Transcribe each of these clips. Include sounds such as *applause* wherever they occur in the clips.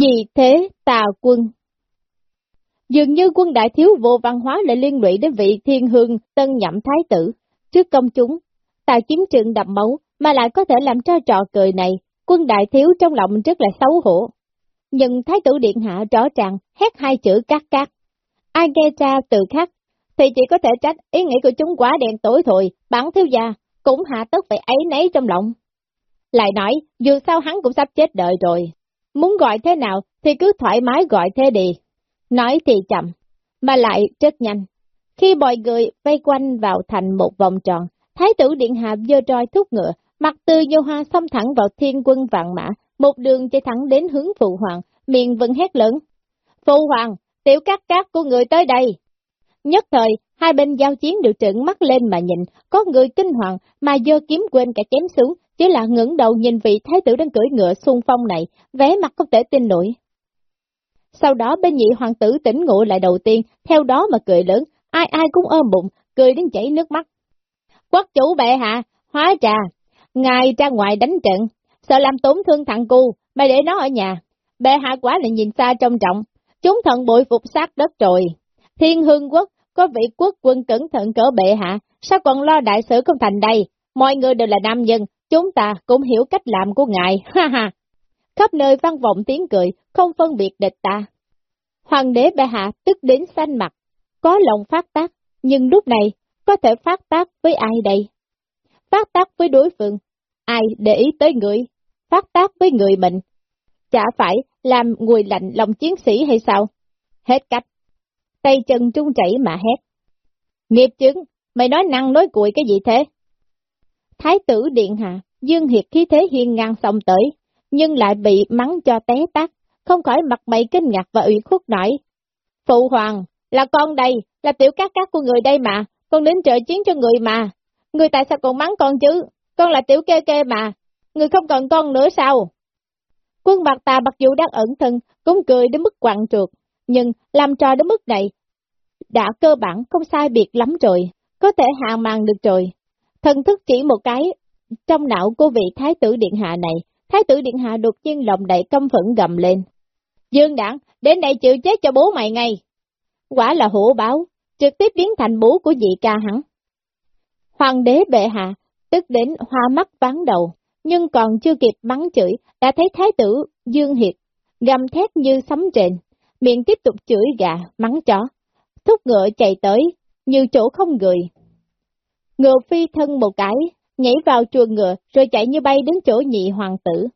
Vì thế tà quân Dường như quân đại thiếu vô văn hóa lại liên lụy đến vị thiên hương tân nhậm thái tử, trước công chúng, tại chiến trường đậm máu mà lại có thể làm cho trò cười này, quân đại thiếu trong lòng rất là xấu hổ. Nhưng thái tử điện hạ rõ ràng hét hai chữ cát cát. Ai nghe ra từ khác, thì chỉ có thể trách ý nghĩ của chúng quá đen tối thôi, bản thiếu gia cũng hạ tất phải ấy nấy trong lòng. Lại nói, dù sao hắn cũng sắp chết đợi rồi. Muốn gọi thế nào thì cứ thoải mái gọi thế đi. Nói thì chậm, mà lại rất nhanh. Khi mọi người vây quanh vào thành một vòng tròn, Thái tử Điện Hạ dơ roi thúc ngựa, mặt từ như hoa xông thẳng vào thiên quân vạn mã, một đường chạy thẳng đến hướng phụ hoàng, miệng vẫn hét lớn. Phụ hoàng, tiểu cát cát của người tới đây. Nhất thời, hai bên giao chiến đều trợn mắt lên mà nhìn, có người kinh hoàng mà dơ kiếm quên cả chém xuống, chỉ là ngẩng đầu nhìn vị thái tử đang cưỡi ngựa xung phong này, vé mặt không thể tin nổi. Sau đó bên nhị hoàng tử tỉnh ngộ lại đầu tiên, theo đó mà cười lớn, ai ai cũng ôm bụng, cười đến chảy nước mắt. Quốc chủ bệ hạ, hóa trà, ngài ra ngoài đánh trận, sợ làm tổn thương thằng cu, mày để nó ở nhà. Bệ hạ quá là nhìn xa trông trọng, chúng thần bội phục sát đất rồi. Thiên hương quốc, có vị quốc quân cẩn thận cỡ bệ hạ, sao còn lo đại sự không thành đây? Mọi người đều là nam nhân, chúng ta cũng hiểu cách làm của ngài, ha ha. Khắp nơi vang vọng tiếng cười, không phân biệt địch ta. Hoàng đế bệ hạ tức đến xanh mặt, có lòng phát tác, nhưng lúc này có thể phát tác với ai đây? Phát tác với đối phương, ai để ý tới người, phát tác với người mình. Chả phải làm người lạnh lòng chiến sĩ hay sao? Hết cách. Tay chân trung chảy mà hét. Nghiệp chứng, mày nói năng nói cuội cái gì thế? Thái tử Điện Hạ, Dương Hiệt khí thế hiên ngang xong tới, nhưng lại bị mắng cho té tát, không khỏi mặt mày kinh ngạc và ủy khuất nổi. Phụ hoàng, là con đây, là tiểu cát cát của người đây mà, con đến trợ chiến cho người mà. Người tại sao còn mắng con chứ? Con là tiểu kê kê mà, người không cần con nữa sao? Quân bạc tà mặc dù đang ẩn thân, cũng cười đến mức quặn trượt, nhưng làm trò đến mức này, đã cơ bản không sai biệt lắm rồi, có thể hạ màn được rồi. Thần thức chỉ một cái, trong não của vị thái tử điện hạ này, thái tử điện hạ đột nhiên lòng đầy căm phẫn gầm lên. Dương đảng, đến đây chịu chết cho bố mày ngay. Quả là hổ báo, trực tiếp biến thành bố của dị ca hắn. Hoàng đế bệ hạ, tức đến hoa mắt ván đầu, nhưng còn chưa kịp bắn chửi, đã thấy thái tử Dương Hiệt, gầm thét như sấm trền, miệng tiếp tục chửi gà, mắng chó, thúc ngựa chạy tới, như chỗ không người. Ngựa phi thân một cái, nhảy vào chuồng ngựa rồi chạy như bay đến chỗ nhị hoàng tử.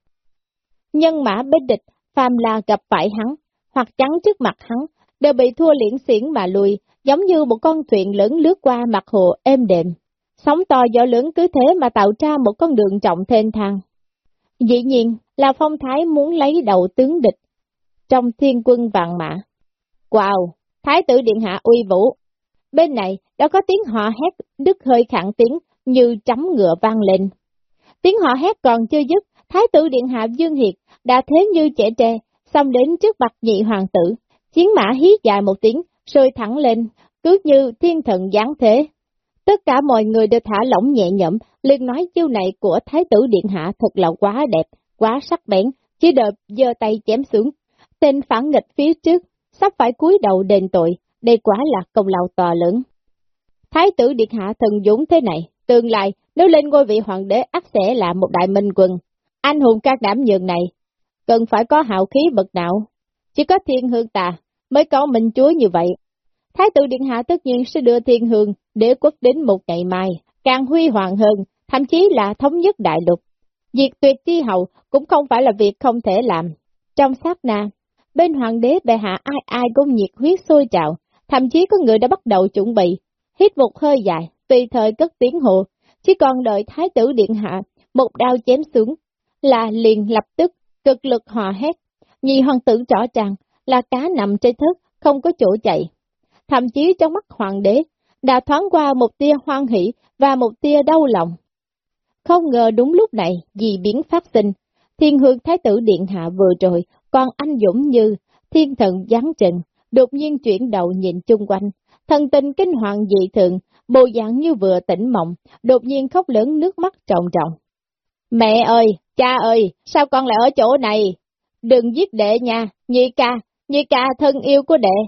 Nhân mã bên địch, phàm là gặp phải hắn, hoặc chắn trước mặt hắn, đều bị thua liễn xiển mà lùi, giống như một con thuyền lớn lướt qua mặt hồ êm đềm. Sóng to gió lớn cứ thế mà tạo ra một con đường trọng thênh thang. Dĩ nhiên là phong thái muốn lấy đầu tướng địch trong thiên quân vạn mã. Wow, thái tử điện hạ uy vũ. Bên này đã có tiếng họ hét đứt hơi khẳng tiếng như chấm ngựa vang lên. Tiếng họ hét còn chưa dứt, thái tử điện hạ Dương Hiệt đã thế như trẻ tre, xong đến trước mặt nhị hoàng tử. Chiến mã hí dài một tiếng, sôi thẳng lên, cứ như thiên thần giáng thế. Tất cả mọi người đều thả lỏng nhẹ nhõm, liền nói chiêu này của Thái tử Điện Hạ thật là quá đẹp, quá sắc bén, chỉ đợi giơ tay chém xuống. Tên phản nghịch phía trước, sắp phải cúi đầu đền tội, đây quá là công lao to lớn. Thái tử Điện Hạ thần dũng thế này, tương lai nếu lên ngôi vị hoàng đế ắt sẽ là một đại minh quân. Anh hùng các đảm nhường này, cần phải có hào khí bậc đạo. Chỉ có thiên hương tà mới có minh chúa như vậy. Thái tử Điện Hạ tất nhiên sẽ đưa thiên hương đế quốc đến một ngày mai, càng huy hoàng hơn, thậm chí là thống nhất đại lục. Việc tuyệt chi hậu cũng không phải là việc không thể làm. Trong sát na, bên hoàng đế bệ hạ ai ai cũng nhiệt huyết sôi trào, thậm chí có người đã bắt đầu chuẩn bị, hít một hơi dài, tùy thời cất tiếng hộ, chỉ còn đợi thái tử điện hạ, một đao chém xuống, là liền lập tức, cực lực hòa hét, nhị hoàng tử rõ ràng là cá nằm trên thức, không có chỗ chạy. Thậm chí trong mắt hoàng đế, đã thoáng qua một tia hoan hỷ và một tia đau lòng. Không ngờ đúng lúc này, gì biến phát sinh, thiên hương thái tử điện hạ vừa rồi, còn anh dũng như thiên thần giáng trình, đột nhiên chuyển đầu nhìn chung quanh, thần tình kinh hoàng dị thường, bộ dạng như vừa tỉnh mộng, đột nhiên khóc lớn nước mắt trọng trọng. Mẹ ơi, cha ơi, sao con lại ở chỗ này? đừng giết đệ nha, nhị ca, nhị ca thân yêu của đệ.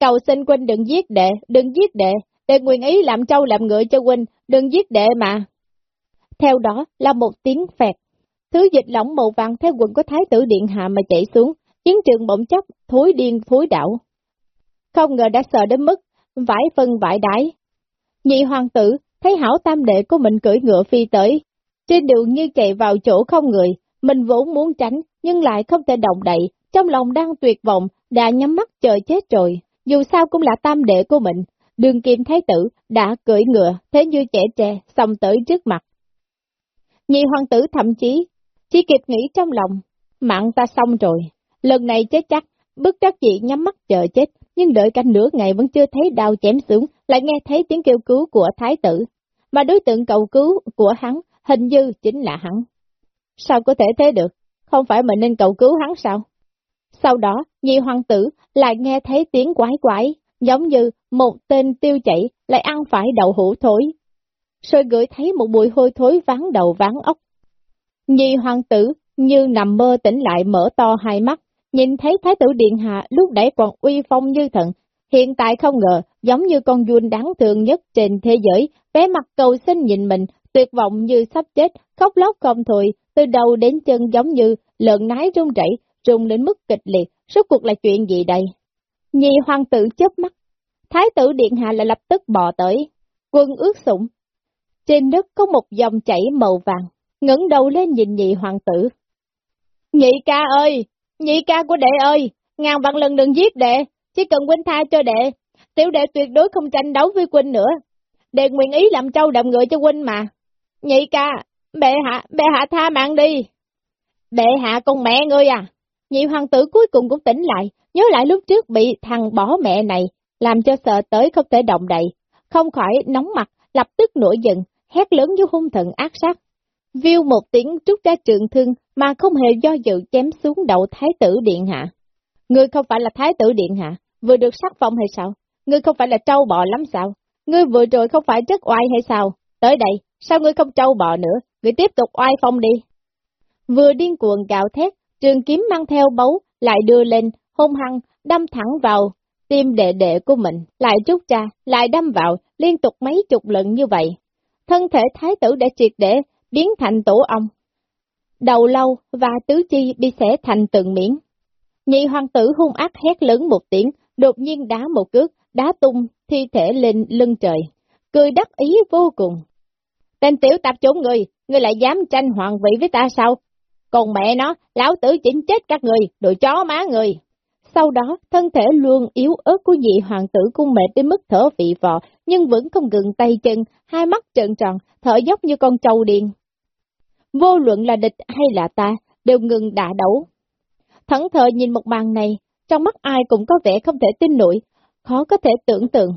Cầu xin huynh đừng giết đệ, đừng giết đệ, đệ nguyện ý làm trâu làm ngựa cho huynh, đừng giết đệ mà. Theo đó là một tiếng phẹt. Thứ dịch lỏng màu vàng theo quần của Thái tử Điện Hạ mà chạy xuống, chiến trường bỗng chốc, thối điên thối đảo. Không ngờ đã sợ đến mức, vải phân vải đái. Nhị hoàng tử, thấy hảo tam đệ của mình cưỡi ngựa phi tới. Trên đường như chạy vào chỗ không người, mình vốn muốn tránh, nhưng lại không thể động đậy, trong lòng đang tuyệt vọng, đã nhắm mắt chờ chết rồi. Dù sao cũng là tam đệ của mình, đường kim thái tử đã cưỡi ngựa, thế như trẻ tre, xong tới trước mặt. Nhị hoàng tử thậm chí, chỉ kịp nghĩ trong lòng, mạng ta xong rồi, lần này chết chắc, bức đắc dị nhắm mắt chờ chết, nhưng đợi canh nửa ngày vẫn chưa thấy đau chém xuống, lại nghe thấy tiếng kêu cứu của thái tử, mà đối tượng cầu cứu của hắn hình như chính là hắn. Sao có thể thế được? Không phải mình nên cầu cứu hắn sao? Sau đó, nhị hoàng tử lại nghe thấy tiếng quái quái, giống như một tên tiêu chảy lại ăn phải đậu hũ thối. Rồi gửi thấy một bụi hôi thối ván đầu ván ốc. Nhị hoàng tử như nằm mơ tỉnh lại mở to hai mắt, nhìn thấy thái tử điện hạ lúc nãy còn uy phong như thần, hiện tại không ngờ giống như con vuông đáng thương nhất trên thế giới, bé mặt cầu xin nhìn mình, tuyệt vọng như sắp chết, khóc lóc không thôi, từ đầu đến chân giống như lợn nái rung rẩy, rung đến mức kịch liệt, suốt cuộc là chuyện gì đây? Nhị hoàng tử chớp mắt, thái tử điện hạ lại lập tức bò tới, quân ướt sũng. Trên đất có một dòng chảy màu vàng, ngẩng đầu lên nhìn nhị hoàng tử. Nhị ca ơi, nhị ca của đệ ơi, ngàn vạn lần đừng giết đệ, chỉ cần huynh tha cho đệ, tiểu đệ tuyệt đối không tranh đấu với huynh nữa. Đệ nguyện ý làm trâu đậm ngựa cho huynh mà. Nhị ca, bệ hạ, bệ hạ tha mạng đi. Bệ hạ con mẹ ngươi à. Nhị hoàng tử cuối cùng cũng tỉnh lại, nhớ lại lúc trước bị thằng bỏ mẹ này, làm cho sợ tới không thể động đậy, không khỏi nóng mặt, lập tức nổi giận, hét lớn với hung thần ác sát. Viêu một tiếng trút ra trường thương mà không hề do dự chém xuống đầu thái tử điện hạ. Ngươi không phải là thái tử điện hạ, vừa được sắc phong hay sao? Ngươi không phải là trâu bò lắm sao? Ngươi vừa rồi không phải rất oai hay sao? Tới đây, sao ngươi không trâu bò nữa? Ngươi tiếp tục oai phong đi. Vừa điên cuồng gạo thét, trường kiếm mang theo bấu, lại đưa lên, hung hăng, đâm thẳng vào tim đệ đệ của mình, lại rút ra, lại đâm vào, liên tục mấy chục lần như vậy. Thân thể thái tử đã triệt để biến thành tổ ong. Đầu lâu và tứ chi bị xẻ thành từng miếng. Nhị hoàng tử hung ác hét lớn một tiếng, đột nhiên đá một cước, đá tung thi thể lên lưng trời, cười đắc ý vô cùng. Tên tiểu tạp chốn người, người lại dám tranh hoàng vị với ta sao? Còn mẹ nó, lão tử chỉnh chết các người, đồ chó má người. Sau đó, thân thể luôn yếu ớt của nhị hoàng tử cung mệt đến mức thở vị vọ, nhưng vẫn không ngừng tay chân, hai mắt trợn tròn, thở dốc như con trâu điên. Vô luận là địch hay là ta, đều ngừng đả đấu. Thẳng thờ nhìn một màn này, trong mắt ai cũng có vẻ không thể tin nổi, khó có thể tưởng tượng.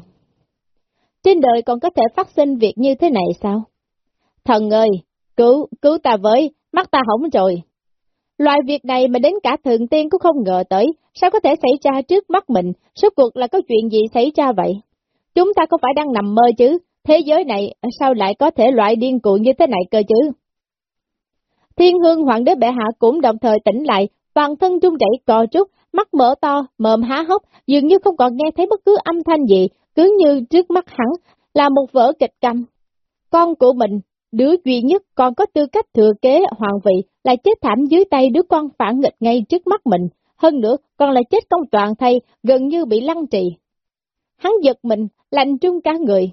Trên đời còn có thể phát sinh việc như thế này sao? Thần ơi, cứu, cứu ta với, mắt ta hỏng rồi. Loại việc này mà đến cả thượng tiên cũng không ngờ tới, sao có thể xảy ra trước mắt mình, suốt cuộc là có chuyện gì xảy ra vậy? Chúng ta có phải đang nằm mơ chứ? Thế giới này sao lại có thể loại điên cuồng như thế này cơ chứ? Thiên hương hoàng đế bệ hạ cũng đồng thời tỉnh lại, toàn thân trung chảy cò trúc, mắt mở to, mồm há hốc, dường như không còn nghe thấy bất cứ âm thanh gì, cứ như trước mắt hắn là một vở kịch câm. Con của mình, đứa duy nhất còn có tư cách thừa kế hoàng vị, lại chết thảm dưới tay đứa con phản nghịch ngay trước mắt mình, hơn nữa còn là chết công toàn thay, gần như bị lăng trì. Hắn giật mình, lạnh trung cả người.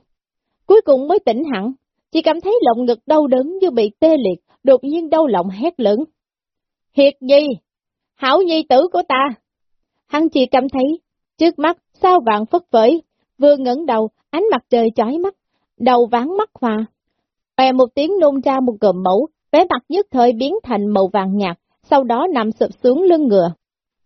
Cuối cùng mới tỉnh hẳn, chỉ cảm thấy lộng ngực đau đớn như bị tê liệt, đột nhiên đau lòng hét lớn. Hiệt nhi! Hảo nhi tử của ta! Hắn chỉ cảm thấy, trước mắt, sao vạn phất phới, vừa ngẩng đầu, ánh mặt trời chói mắt, đầu ván mắt hòa. Bè một tiếng nôn ra một gồm mẫu, vẻ mặt nhất thời biến thành màu vàng nhạt, sau đó nằm sụp xuống lưng ngựa.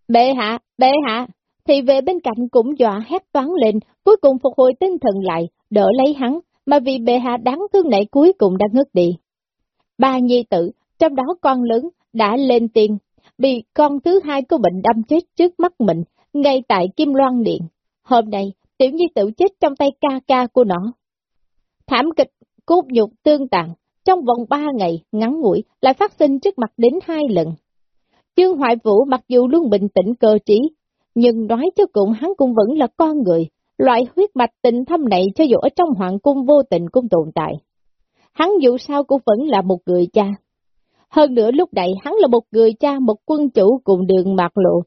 Bệ hạ, bệ hạ, thì về bên cạnh cũng dọa hét toán lên, cuối cùng phục hồi tinh thần lại, đỡ lấy hắn, mà vì bệ hạ đáng thương này cuối cùng đã ngất đi. Ba nhi tử, trong đó con lớn, đã lên tiền, bị con thứ hai của bệnh đâm chết trước mắt mình, ngay tại Kim Loan Điện. Hôm nay, tiểu nhi tử chết trong tay ca ca của nó. Thảm kịch, cốt nhục tương tàn, trong vòng ba ngày, ngắn ngủi, lại phát sinh trước mặt đến hai lần. Trương Hoài Vũ mặc dù luôn bình tĩnh cơ trí, nhưng nói cho cùng hắn cũng vẫn là con người, loại huyết mạch tình thâm này cho dù ở trong hoàng cung vô tình cũng tồn tại. Hắn dù sao cũng vẫn là một người cha. Hơn nữa lúc này hắn là một người cha, một quân chủ cùng đường mạc lộ.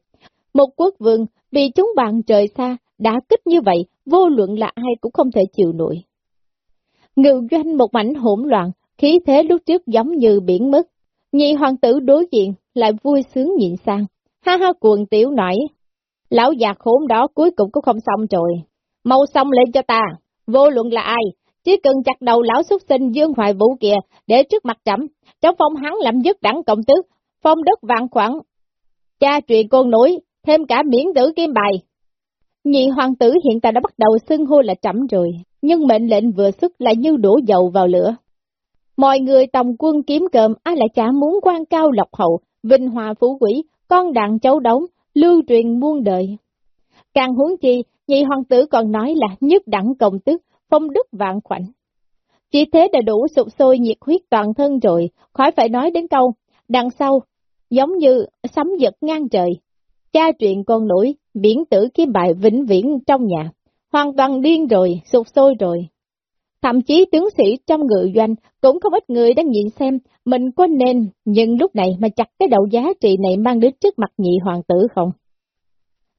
Một quốc vương bị chúng bạn trời xa, đã kích như vậy, vô luận là ai cũng không thể chịu nổi. Ngự doanh một mảnh hỗn loạn, khí thế lúc trước giống như biển mất. Nhị hoàng tử đối diện, lại vui sướng nhịn sang. Ha ha cuồng tiểu nổi. Lão già khốn đó cuối cùng cũng không xong rồi. Mau xong lên cho ta, vô luận là ai, chỉ cần chặt đầu lão xuất sinh Dương Hoài Vũ kia để trước mặt chậm, trong phong hắn làm dứt đẳng cộng tước, phong đất vạn khoản. Cha truyền con nổi, thêm cả miễn tử kim bài. Nhị hoàng tử hiện tại đã bắt đầu xưng hô là chậm rồi, nhưng mệnh lệnh vừa xuất lại như đổ dầu vào lửa. Mọi người tòng quân kiếm cơm, ai lại chả muốn quan cao lộc hậu, vinh hòa phú quỷ, con đàn cháu đống, lưu truyền muôn đời. Càng huống chi, nhị hoàng tử còn nói là nhất đẳng công tức, phong đức vạn khoảnh. Chỉ thế đã đủ sụp sôi nhiệt huyết toàn thân rồi, khỏi phải nói đến câu, đằng sau, giống như sấm giật ngang trời. Cha truyện con nổi, biển tử kiếm bài vĩnh viễn trong nhà, hoàn toàn điên rồi, sụp sôi rồi. Thậm chí tướng sĩ trong ngự doanh cũng không ít người đang nhìn xem mình có nên nhưng lúc này mà chặt cái đầu giá trị này mang đến trước mặt nhị hoàng tử không.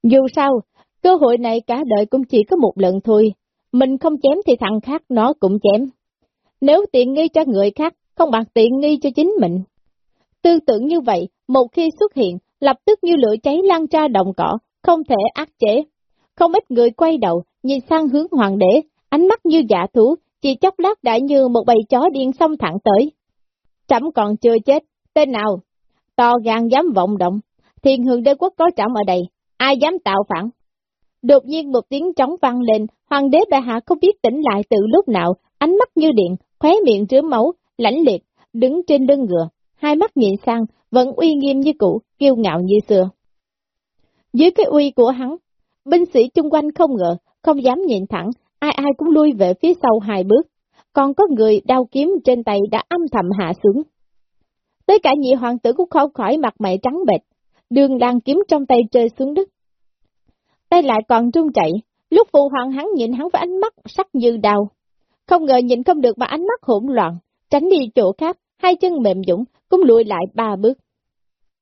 Dù sao, cơ hội này cả đời cũng chỉ có một lần thôi, mình không chém thì thằng khác nó cũng chém. Nếu tiện nghi cho người khác, không bằng tiện nghi cho chính mình. Tư tưởng như vậy, một khi xuất hiện, lập tức như lửa cháy lan ra đồng cỏ, không thể áp chế. Không ít người quay đầu, nhìn sang hướng hoàng đế, ánh mắt như dạ thú, chỉ chốc lát đã như một bầy chó điên xông thẳng tới. Trẫm còn chưa chết, tên nào? To gan dám vọng động, thiên hương đế quốc có trẫm ở đây, ai dám tạo phản? Đột nhiên một tiếng trống vang lên, hoàng đế bệ hạ không biết tỉnh lại từ lúc nào, ánh mắt như điện, khóe miệng rứa máu, lãnh liệt, đứng trên lưng ngựa, hai mắt nhìn sang, vẫn uy nghiêm như cũ, kiêu ngạo như xưa. Dưới cái uy của hắn, binh sĩ chung quanh không ngờ, không dám nhìn thẳng, ai ai cũng lui về phía sau hai bước, còn có người đao kiếm trên tay đã âm thầm hạ xuống. Tới cả nhị hoàng tử cũng không khỏi mặt mày trắng bệch, đường đang kiếm trong tay rơi xuống đất. Tay lại còn trung chạy, lúc phụ hoàng hắn nhìn hắn với ánh mắt sắc như đau. Không ngờ nhìn không được mà ánh mắt hỗn loạn, tránh đi chỗ khác, hai chân mềm dũng, cũng lùi lại ba bước.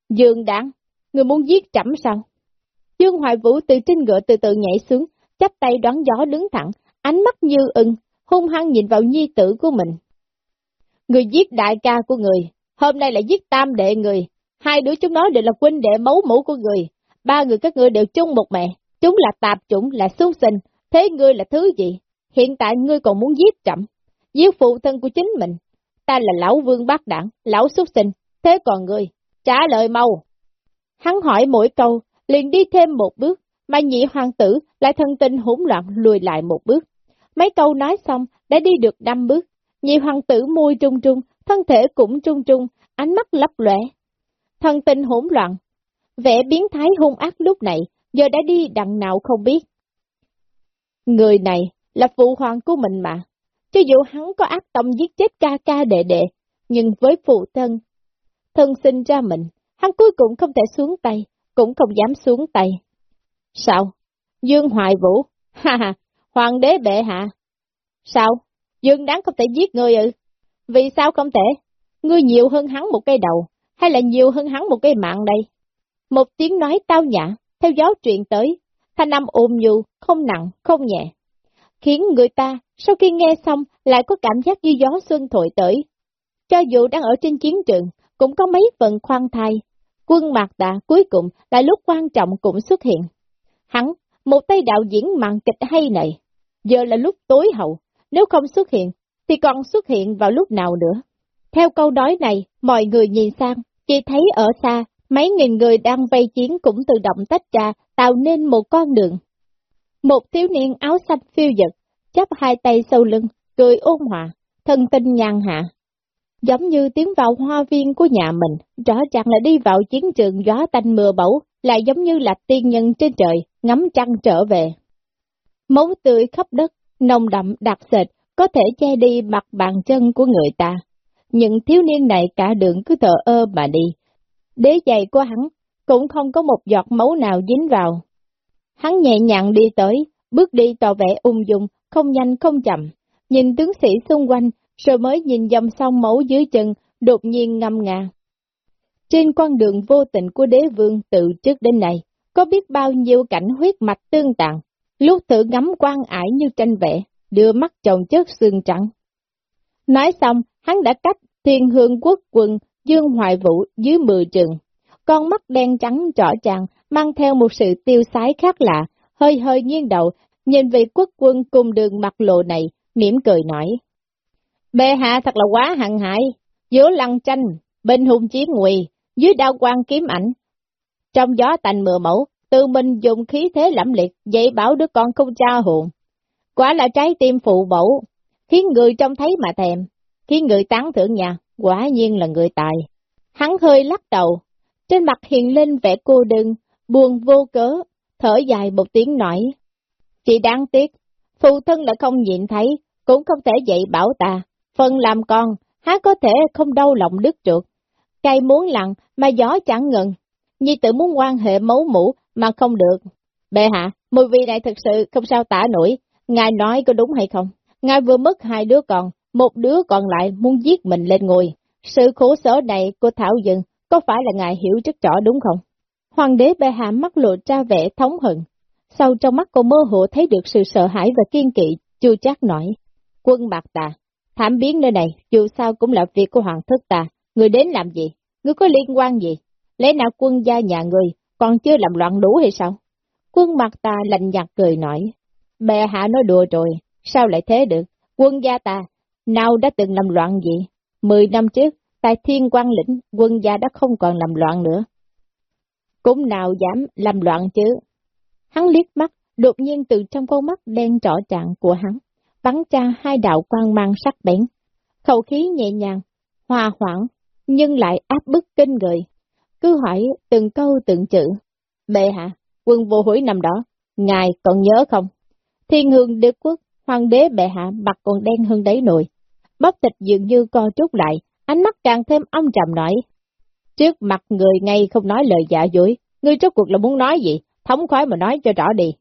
Dương đáng, người muốn giết trẫm sao? Dương Hoài Vũ từ trên ngựa từ từ nhảy xuống, chắp tay đoán gió đứng thẳng, ánh mắt như ưng, hung hăng nhìn vào nhi tử của mình. Người giết đại ca của người, hôm nay lại giết tam đệ người, hai đứa chúng nó đều là huynh đệ máu mũ của người, ba người các ngươi đều chung một mẹ, chúng là tạp chủng, là xuất sinh, thế ngươi là thứ gì? Hiện tại ngươi còn muốn giết chậm, giết phụ thân của chính mình. Ta là lão vương bác đảng, lão xuất sinh, thế còn ngươi, trả lời mau. Hắn hỏi mỗi câu, liền đi thêm một bước, mà nhị hoàng tử lại thân tinh hỗn loạn lùi lại một bước. Mấy câu nói xong, đã đi được năm bước, nhị hoàng tử môi trung trung, thân thể cũng trung trung, ánh mắt lấp lẻ. Thân tinh hỗn loạn, vẻ biến thái hung ác lúc này, giờ đã đi đằng nào không biết. Người này là phụ hoàng của mình mà, cho dù hắn có ác tâm giết chết ca ca đệ đệ, nhưng với phụ thân, thân sinh ra mình, hắn cuối cùng không thể xuống tay, cũng không dám xuống tay. Sao? Dương Hoài Vũ? *laughs* Ha ha, hoàng đế bệ hạ. Sao? Dương đáng không thể giết ngươi ư? Vì sao không thể? Ngươi nhiều hơn hắn một cây đầu, hay là nhiều hơn hắn một cây mạng đây? Một tiếng nói tao nhã, theo gió truyền tới, thanh âm ôm nhu, không nặng, không nhẹ. Khiến người ta, sau khi nghe xong, lại có cảm giác như gió xuân thổi tới. Cho dù đang ở trên chiến trường, cũng có mấy phần khoan thai. Quân mạc đã cuối cùng là lúc quan trọng cũng xuất hiện. Hắn, một tay đạo diễn màn kịch hay này, giờ là lúc tối hậu, nếu không xuất hiện, thì còn xuất hiện vào lúc nào nữa. Theo câu nói này, mọi người nhìn sang, chỉ thấy ở xa, mấy nghìn người đang vây chiến cũng tự động tách ra, tạo nên một con đường. Một thiếu niên áo xanh phiêu dật, chắp hai tay sau lưng, cười ôn hòa, thân tinh nhàn hạ. Giống như tiến vào hoa viên của nhà mình, rõ ràng là đi vào chiến trường gió tanh mưa bão, lại giống như là tiên nhân trên trời, ngắm trăng trở về. Máu tươi khắp đất, nồng đậm đặc sệt, có thể che đi mặt bàn chân của người ta. Những thiếu niên này cả đường cứ thở ơ mà đi. Đế giày của hắn cũng không có một giọt máu nào dính vào. Hắn nhẹ nhàng đi tới, bước đi tỏ vẻ ung dung, không nhanh không chậm, nhìn tướng sĩ xung quanh, rồi mới nhìn dòng sông máu dưới chân, đột nhiên ngâm ngà. Trên con đường vô tình của đế vương từ trước đến nay, có biết bao nhiêu cảnh huyết mạch tương tàn, lúc tự ngắm quan ải như tranh vẽ, đưa mắt chồng chất xương trắng. Nói xong, hắn đã cách thiên hương quốc quân Dương Hoài Vũ dưới mười trường. Con mắt đen trắng trỏ ràng mang theo một sự tiêu sái khác lạ, hơi hơi nghiêng đầu, nhìn vị quốc quân cùng đường mặt lộ này, mỉm cười nói. Bệ hạ thật là quá hằng hại, giữa lăng tranh, bên hùng chiến nguy, dưới đao quang kiếm ảnh. Trong gió tành mưa mẫu, tự mình dùng khí thế lẫm liệt, dạy bảo đứa con không cha hồn. Quả là trái tim phụ mẫu, khiến người trông thấy mà thèm, khiến người tán thưởng nhà, quả nhiên là người tài. Hắn hơi lắc đầu, trên mặt hiện lên vẻ cô đơn, buồn vô cớ, thở dài một tiếng nói. Chỉ đáng tiếc, phụ thân đã không nhìn thấy, cũng không thể dạy bảo ta, phần làm con, hắn có thể không đau lòng đứt trượt. Cây muốn lặng mà gió chẳng ngừng, nhi tự muốn quan hệ mấu mũ mà không được. Bệ hạ, mùi vị này thật sự không sao tả nổi, ngài nói có đúng hay không? Ngài vừa mất hai đứa con, một đứa còn lại muốn giết mình lên ngồi. Sự khổ sở này của Thảo Dân có phải là ngài hiểu rất rõ đúng không? Hoàng đế bệ hạ mắt lộ ra vẻ thống hận. Sau trong mắt cô mơ hồ thấy được sự sợ hãi và kiên kỵ, chưa chắc nổi. Quân bạc tà, thảm biến nơi này, dù sao cũng là việc của hoàng thất ta. Người đến làm gì? Người có liên quan gì? Lẽ nào quân gia nhà người còn chưa làm loạn đủ hay sao? Quân mặt ta lạnh nhạt cười nói. Bệ hạ nói đùa rồi, sao lại thế được? Quân gia ta, nào đã từng làm loạn gì? Mười năm trước, tại thiên quan lĩnh, quân gia đã không còn làm loạn nữa. Cũng nào dám làm loạn chứ? Hắn liếc mắt, đột nhiên từ trong con mắt đen trỏ trạng của hắn, bắn ra hai đạo quang mang sắc bén. Khẩu khí nhẹ nhàng, hòa hoãn, nhưng lại áp bức kinh người. Cứ hỏi từng câu từng chữ. Bệ hạ, quân vô hối năm đó, ngài còn nhớ không? Thiên hương đế quốc, hoàng đế bệ hạ mặt còn đen hơn đấy nồi. Bắp thịt dường như co chút lại, ánh mắt càng thêm âm trầm nói. Trước mặt người ngay không nói lời giả dối, ngươi trước cuộc là muốn nói gì, thống khoái mà nói cho rõ đi.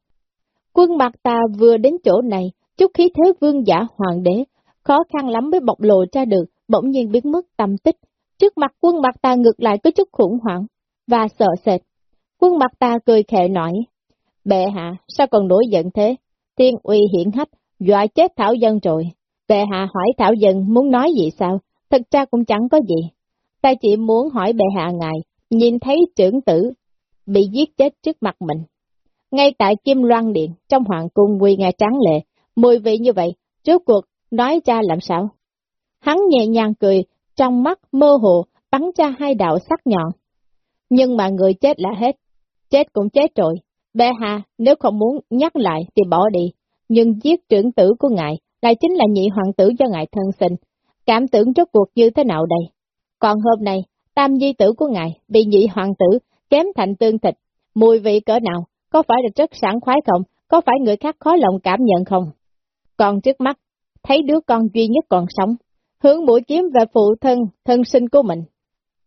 Quân mặt ta vừa đến chỗ này, chút khí thế vương giả hoàng đế, khó khăn lắm mới bộc lộ ra được, bỗng nhiên biến mất tâm tích. Trước mặt quân mặt ta ngược lại có chút khủng hoảng, và sợ sệt. Quân mặt ta cười khệ nói, bệ hạ, sao còn nổi giận thế? Thiên uy hiển hách, dọa chết Thảo Dân rồi. Bệ hạ hỏi Thảo Dân muốn nói gì sao? Thật ra cũng chẳng có gì. Ta chỉ muốn hỏi bệ hạ ngài, nhìn thấy trưởng tử bị giết chết trước mặt mình. Ngay tại Kim Loan Điện, trong hoàng cung quy ngài trắng lệ, mùi vị như vậy, trước cuộc, nói ra làm sao? Hắn nhẹ nhàng cười, trong mắt mơ hồ, bắn ra hai đạo sắc nhọn. Nhưng mà người chết là hết, chết cũng chết rồi. Bệ hạ, nếu không muốn nhắc lại thì bỏ đi, nhưng giết trưởng tử của ngài lại chính là nhị hoàng tử do ngài thân sinh. Cảm tưởng rốt cuộc như thế nào đây? Còn hôm nay, tam di tử của ngài bị nhị hoàng tử kém thành tương thịt, mùi vị cỡ nào, có phải là rất sảng khoái không, có phải người khác khó lòng cảm nhận không? Còn trước mắt, thấy đứa con duy nhất còn sống, hướng mũi kiếm về phụ thân, thân sinh của mình.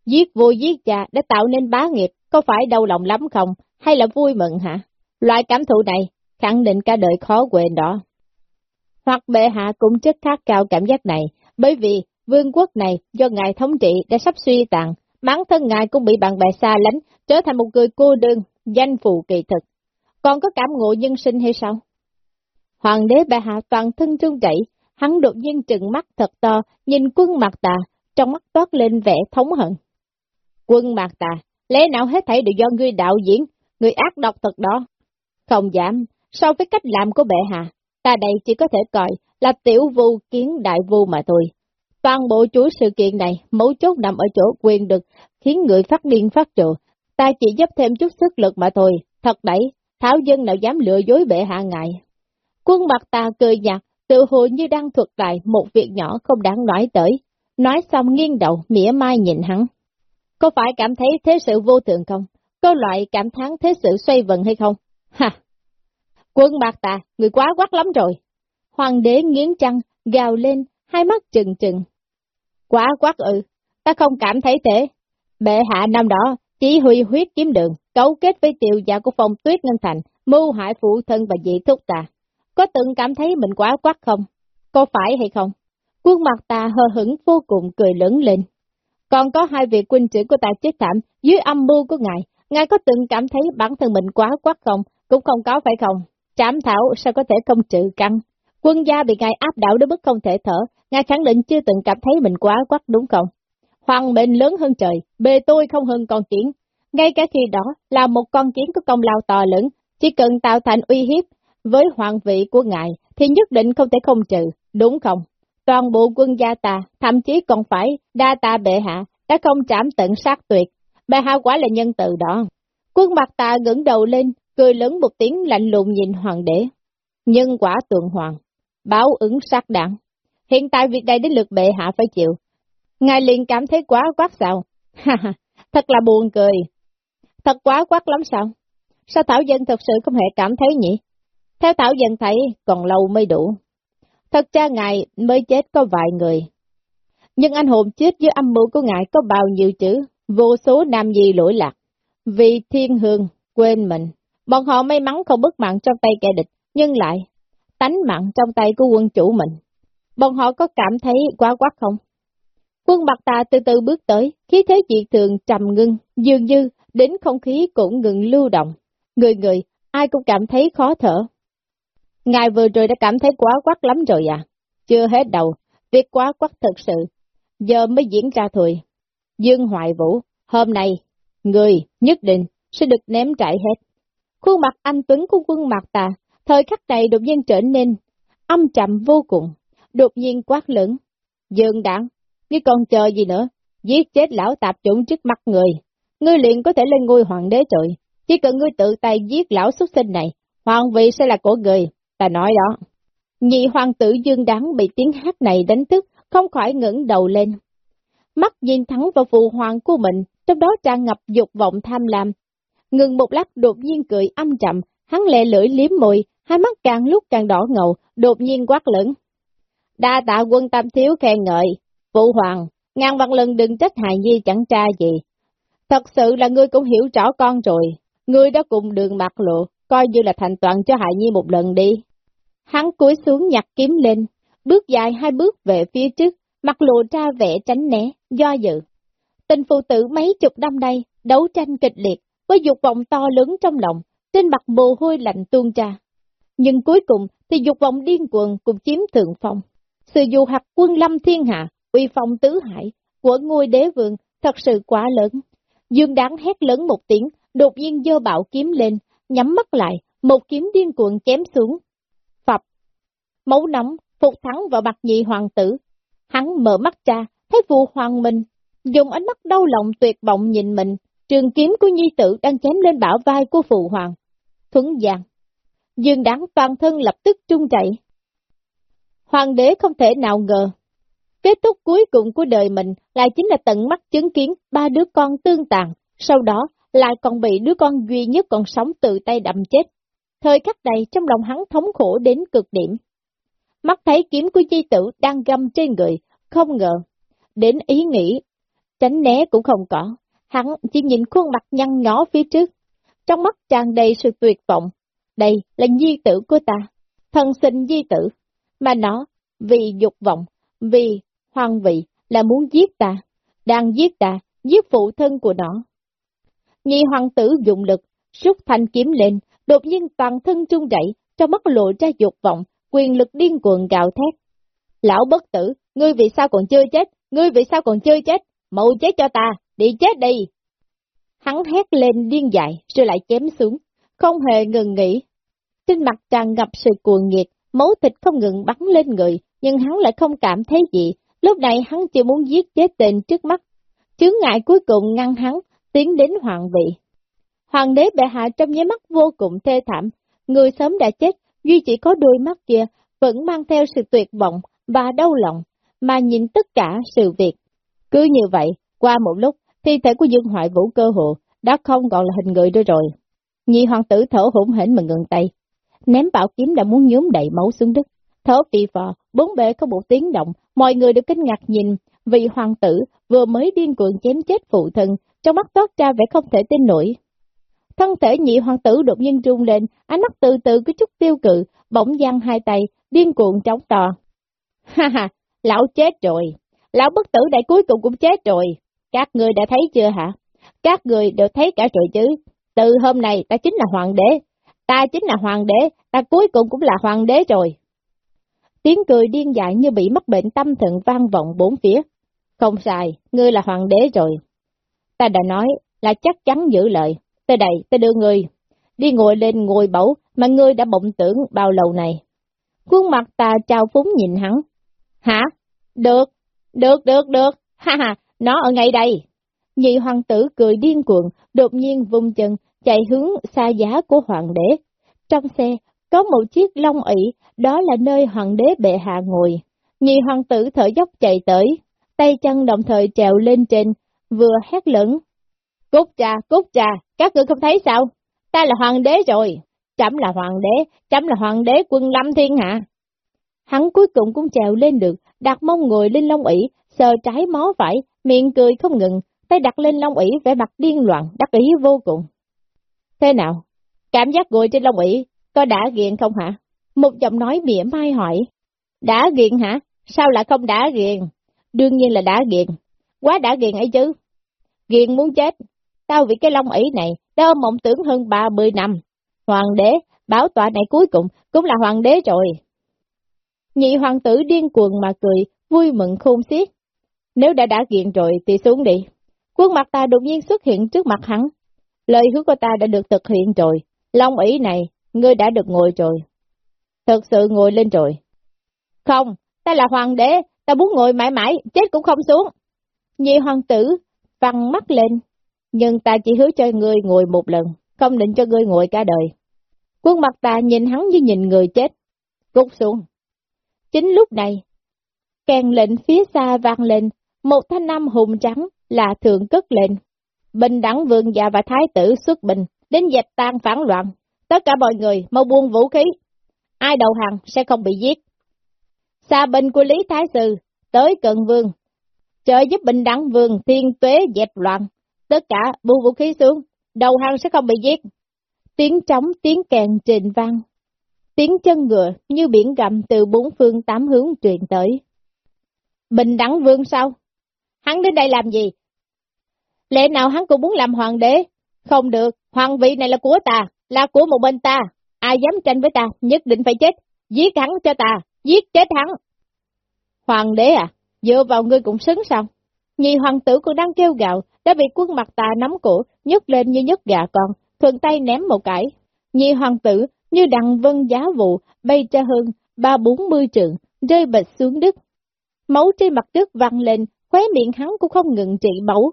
Giết vua giết cha đã tạo nên bá nghiệp, có phải đau lòng lắm không, hay là vui mừng hả? Loại cảm thụ này, khẳng định cả đời khó quên đó. Hoặc bệ hạ cũng chất khát cao cảm giác này, bởi vì vương quốc này do ngài thống trị đã sắp suy tàn, bản thân ngài cũng bị bạn bè xa lánh, trở thành một người cô đơn, danh phù kỳ thực. Còn có cảm ngộ nhân sinh hay sao? Hoàng đế bệ hạ toàn thân trung chảy, hắn đột nhiên trừng mắt thật to, nhìn quân mặt tà, trong mắt toát lên vẻ thống hận. Quân mặt tà, lẽ nào hết thảy đều do ngươi đạo diễn, người ác độc thật đó. Không dám, so với cách làm của bệ hạ, ta đây chỉ có thể coi là tiểu vu kiến đại vu mà thôi. Toàn bộ chuỗi sự kiện này, mấu chốt nằm ở chỗ quyền được, khiến người phát điên phát trụ. Ta chỉ giúp thêm chút sức lực mà thôi, thật đấy, tháo dân nào dám lừa dối bệ hạ ngại. Quân mặt ta cười nhạt, tự hồ như đang thuật lại một việc nhỏ không đáng nói tới. Nói xong nghiêng đầu, mỉa mai nhìn hắn. Có phải cảm thấy thế sự vô thường không? Có loại cảm thán thế sự xoay vần hay không? Ha! Quân bạc tà, người quá quắc lắm rồi. Hoàng đế nghiến trăng, gào lên, hai mắt trừng trừng. Quá quắc ư, ta không cảm thấy thế. Bệ hạ năm đó, chỉ huy huyết kiếm đường, cấu kết với tiểu giả của phong tuyết ngân thành, mưu hại phụ thân và dị thúc ta. Có từng cảm thấy mình quá quắc không? Có phải hay không? Quân mặt ta hờ hững vô cùng cười lớn lên. Còn có hai vị quân trưởng của ta chết thảm dưới âm mưu của ngài. Ngài có từng cảm thấy bản thân mình quá quắc không? Cũng không có phải không? Trảm thảo sao có thể không trừ căng? Quân gia bị ngài áp đảo đến mức không thể thở. Ngài khẳng định chưa từng cảm thấy mình quá quắc đúng không? Hoàng mệnh lớn hơn trời, bề tôi không hơn con kiến. Ngay cả khi đó là một con kiến có công lao to lớn, chỉ cần tạo thành uy hiếp với hoàng vị của ngài thì nhất định không thể không trừ, đúng không? Toàn bộ quân gia ta, thậm chí còn phải đa ta bệ hạ, đã không trảm tận sát tuyệt. Bệ hạ quả là nhân từ đó. Quân mặt ta ngẩng đầu lên, cười lớn một tiếng lạnh lùng nhìn hoàng đế. Nhân quả tượng hoàng, báo ứng sát đảng. Hiện tại việc đây đến lượt bệ hạ phải chịu. Ngài liền cảm thấy quá quát sao? Ha ha, thật là buồn cười. Thật quá quát lắm sao? Sao Thảo Dân thật sự không hề cảm thấy nhỉ? Theo Thảo Dân thấy, còn lâu mới đủ. Thật ra ngài mới chết có vài người. Nhưng anh hồn chết dưới âm mưu của ngài có bao nhiêu chữ, vô số nam gì lỗi lạc. Vì thiên hương, quên mình, bọn họ may mắn không bất mạng trong tay kẻ địch, nhưng lại tánh mạng trong tay của quân chủ mình. Bọn họ có cảm thấy quá quát không? Quân bạc tà từ từ bước tới, khí thế dị thường trầm ngưng, dường như đến không khí cũng ngừng lưu động. Người người, ai cũng cảm thấy khó thở. Ngài vừa rồi đã cảm thấy quá quát lắm rồi à? Chưa hết đầu, việc quá quát thật sự. Giờ mới diễn ra thôi. Dương Hoài Vũ, hôm nay, người nhất định sẽ được ném trại hết. Khuôn mặt anh Tuấn của quân mặt tà, thời khắc này đột nhiên trở nên âm trầm vô cùng, đột nhiên quát lớn. Dương đảng, ngươi còn chờ gì nữa? Giết chết lão tạp chủng trước mặt người. Ngươi liền có thể lên ngôi hoàng đế trời. Chỉ cần ngươi tự tay giết lão xuất sinh này, hoàng vị sẽ là của người. Ta nói đó. Nhị hoàng tử dương đáng bị tiếng hát này đánh thức, không khỏi ngẩng đầu lên. Mắt nhìn thẳng vào phụ hoàng của mình, trong đó tràn ngập dục vọng tham lam. Ngừng một lát đột nhiên cười âm chậm, hắn lẹ lưỡi liếm môi, hai mắt càng lúc càng đỏ ngầu, đột nhiên quát lớn. Đa tạ quân tam thiếu khen ngợi, phụ hoàng, ngàn vạn lần đừng trách hài nhi chẳng tra gì. Thật sự là ngươi cũng hiểu rõ con rồi, ngươi đã cùng đường mặt lộ, coi như là thành toàn cho hài nhi một lần đi. Hắn cúi xuống nhặt kiếm lên, bước dài hai bước về phía trước, mặt lộ ra vẻ tránh né, do dự. Tình phụ tử mấy chục năm nay, đấu tranh kịch liệt, với dục vọng to lớn trong lòng, trên mặt mồ hôi lạnh tuôn ra. Nhưng cuối cùng thì dục vọng điên cuồng cũng chiếm thượng phong. Sự dù hạt quân lâm thiên hạ, uy phong tứ hải của ngôi đế vương thật sự quá lớn. Dương đáng hét lớn một tiếng, đột nhiên dơ bạo kiếm lên, nhắm mắt lại, một kiếm điên cuồng chém xuống. Phập, máu nóng, phục thắng vào mặt nhị hoàng tử. Hắn mở mắt ra, thấy phụ hoàng mình, dùng ánh mắt đau lòng tuyệt vọng nhìn mình, trường kiếm của nhi tử đang chém lên bảo vai của phụ hoàng. Thuấn giang. Dương đáng toàn thân lập tức trung chạy. Hoàng đế không thể nào ngờ. Kết thúc cuối cùng của đời mình lại chính là tận mắt chứng kiến ba đứa con tương tàn, sau đó lại còn bị đứa con duy nhất còn sống từ tay đậm chết. Thời khắc này trong lòng hắn thống khổ đến cực điểm. Mắt thấy kiếm của chi tử đang găm trên người, không ngờ. Đến ý nghĩ, tránh né cũng không có, hắn chỉ nhìn khuôn mặt nhăn nhó phía trước. Trong mắt tràn đầy sự tuyệt vọng. Đây là di tử của ta, thần sinh di tử, mà nó vì dục vọng, vì hoang vị là muốn giết ta, đang giết ta, giết phụ thân của nó. Nhị hoàng tử dụng lực, rút thanh kiếm lên, đột nhiên toàn thân trung chảy, trong mắt lộ ra dục vọng, quyền lực điên cuồng gào thét. Lão bất tử, ngươi vì sao còn chưa chết, ngươi vì sao còn chưa chết, mau chết cho ta, đi chết đi. Hắn hét lên điên dại, rồi lại chém xuống, không hề ngừng nghỉ. Trên mặt tràn ngập sự cuồng nhiệt, máu thịt không ngừng bắn lên người, nhưng hắn lại không cảm thấy gì, lúc này hắn chỉ muốn giết chết tên trước mắt. Chướng ngại cuối cùng ngăn hắn, tiến đến hoàng vị. Hoàng đế bệ hạ trong nháy mắt vô cùng thê thảm, người sớm đã chết, duy chỉ có đôi mắt kia vẫn mang theo sự tuyệt vọng và đau lòng, mà nhìn tất cả sự việc. Cứ như vậy, qua một lúc, thi thể của Dương Hoại Vũ cơ hồ đã không còn là hình người nữa rồi. Nhị hoàng tử thở hổn hển mà ngừng tay, ném bảo kiếm đã muốn nhúm đầy máu xuống đất. Thở phì phò, bốn bề có một tiếng động, mọi người đều kinh ngạc nhìn, vị hoàng tử vừa mới điên cuồng chém chết phụ thân, trong mắt toát ra vẻ không thể tin nổi. thân thể nhị hoàng tử đột nhiên rung lên, ánh mắt từ từ có chút tiêu cự, bỗng giang hai tay, điên cuồng trống to. Ha ha, lão chết rồi, lão bất tử đại cuối cùng cũng chết rồi, các người đã thấy chưa hả? Các người đều thấy cả rồi chứ, từ hôm nay ta chính là hoàng đế, ta chính là hoàng đế, ta cuối cùng cũng là hoàng đế rồi. Tiếng cười điên dại như bị mắc bệnh tâm thần vang vọng bốn phía. Không sai, ngươi là hoàng đế rồi. Ta đã nói là chắc chắn giữ lời. Tới đây, ta đưa ngươi. Đi ngồi lên ngồi bẩu mà ngươi đã bỗng tưởng bao lâu này. Khuôn mặt ta trao phúng nhìn hắn. Hả? Được, được, được, được. Ha ha, nó ở ngay đây. Nhị hoàng tử cười điên cuồng, đột nhiên vùng chân, chạy hướng xa giá của hoàng đế. Trong xe, có một chiếc long ỷ, đó là nơi hoàng đế bệ hạ ngồi. Nhị hoàng tử thở dốc chạy tới, tay chân đồng thời trèo lên trên, vừa hét lớn. Cút trà, cút trà, các ngươi không thấy sao? Ta là hoàng đế rồi, chấm là hoàng đế, chấm là hoàng đế quân lâm thiên hạ. Hắn cuối cùng cũng trèo lên được, đặt mông ngồi lên long ỷ, sờ trái mó phải, miệng cười không ngừng, tay đặt lên long ỷ vẻ mặt điên loạn, đắc ý vô cùng. Thế nào? Cảm giác ngồi trên long ỷ có đã ghiền không hả? Một giọng nói mỉa mai hỏi. Đã ghiền hả? Sao lại không đã ghiền? Đương nhiên là đã ghiền. Quá đã ghiền ấy chứ. Ghiền muốn chết. Tao vì cái long ỷ này đã ôm mộng tưởng hơn 30 năm. Hoàng đế, bảo tọa này cuối cùng cũng là hoàng đế rồi. Nhị hoàng tử điên cuồng mà cười, vui mừng khôn xiết. Nếu đã đã ghiền rồi thì xuống đi. Quân mặt ta đột nhiên xuất hiện trước mặt hắn. Lời hứa của ta đã được thực hiện rồi. Long ý này ngươi đã được ngồi rồi. Thật sự ngồi lên rồi. Không, ta là hoàng đế, ta muốn ngồi mãi mãi, chết cũng không xuống. Nhị hoàng tử, văng mắt lên, nhưng ta chỉ hứa cho ngươi ngồi một lần, không định cho ngươi ngồi cả đời. Quân mặt ta nhìn hắn như nhìn người chết, cút xuống. Chính lúc này, kèn lệnh phía xa vang lên, một thanh nam hùng trắng là thượng cất lên. Bình đẳng vương gia và thái tử xuất bình, đến dẹp tan phản loạn, Tất cả mọi người mau buông vũ khí. Ai đầu hàng sẽ không bị giết. Xa bình của Lý Thái Sư tới cận vương. Trợ giúp bình đẳng vương thiên tuế dẹp loạn. Tất cả buông vũ khí xuống. Đầu hàng sẽ không bị giết. Tiếng trống tiếng kèn trình vang. Tiếng chân ngựa như biển gầm từ bốn phương tám hướng truyền tới. Bình đẳng vương sao? Hắn đến đây làm gì? Lẽ nào hắn cũng muốn làm hoàng đế? Không được, hoàng vị này là của ta, là của một bên ta, ai dám tranh với ta, nhất định phải chết, giết hắn cho ta, giết chết hắn. Hoàng đế à, dựa vào ngươi cũng xứng sao? Nhị hoàng tử còn đang kêu gạo, đã bị quân mặt ta nắm cổ, nhấc lên như nhấc gà con, thuận tay ném một cái. Nhị hoàng tử như đằng vân giá vụ, bay cho hơn ba bốn mươi trượng, rơi bệt xuống đất. Máu trên mặt đất văng lên, khóe miệng hắn cũng không ngừng trị máu.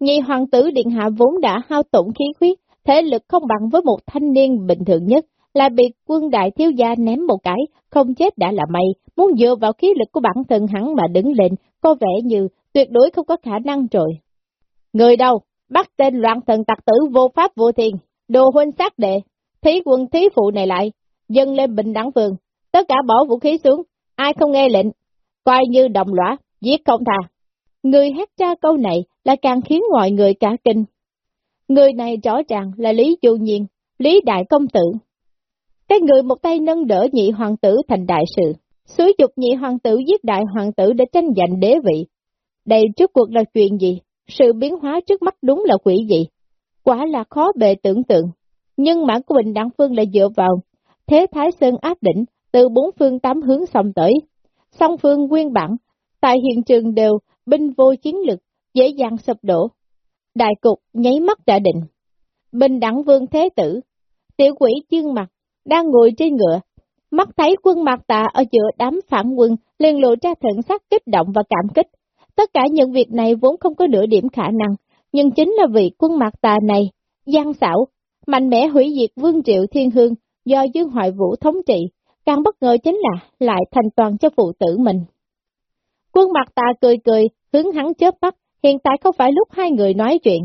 Nhị hoàng tử điện hạ vốn đã hao tổn khí huyết, thể lực không bằng với một thanh niên bình thường nhất, là bị quân đại thiếu gia ném một cái, không chết đã là may, muốn dựa vào khí lực của bản thân hắn mà đứng lên, có vẻ như tuyệt đối không có khả năng rồi. Người đâu? Bắt tên loạn thần tặc tử vô pháp vô thiên, đồ huynh sát đệ, thí quân thí phụ này lại, dâng lên bình đẳng vườn, tất cả bỏ vũ khí xuống, ai không nghe lệnh, coi như đồng lõa, giết không thà. Người hét ra câu này là càng khiến mọi người cả kinh, Người này rõ ràng là Lý Du Nhiên, Lý Đại Công Tử. Cái người một tay nâng đỡ nhị hoàng tử thành đại sự, xúi dục nhị hoàng tử giết đại hoàng tử để tranh giành đế vị. Đây trước cuộc là chuyện gì? Sự biến hóa trước mắt đúng là quỷ gì? Quả là khó bề tưởng tượng. Nhưng mãn của Bình Đăng Phương lại dựa vào thế Thái Sơn áp đỉnh từ bốn phương tám hướng xong tới. Song phương nguyên bản, tại hiện trường đều binh vô chiến lực, dễ dàng sụp đổ, Đại cục nháy mắt đã định. Bình đẳng vương thế tử, tiểu quỷ chương mặt, đang ngồi trên ngựa, mắt thấy quân mặt tạ ở giữa đám phản quân, liền lộ ra thận sắc kích động và cảm kích. Tất cả những việc này vốn không có nửa điểm khả năng, nhưng chính là vì quân mặt tà này, gian xảo, mạnh mẽ hủy diệt vương triệu thiên hương do Dương hoài Vũ thống trị, càng bất ngờ chính là lại thành toàn cho phụ tử mình. Quân mặt tà cười cười, hướng hắn chớp mắt, hiện tại không phải lúc hai người nói chuyện.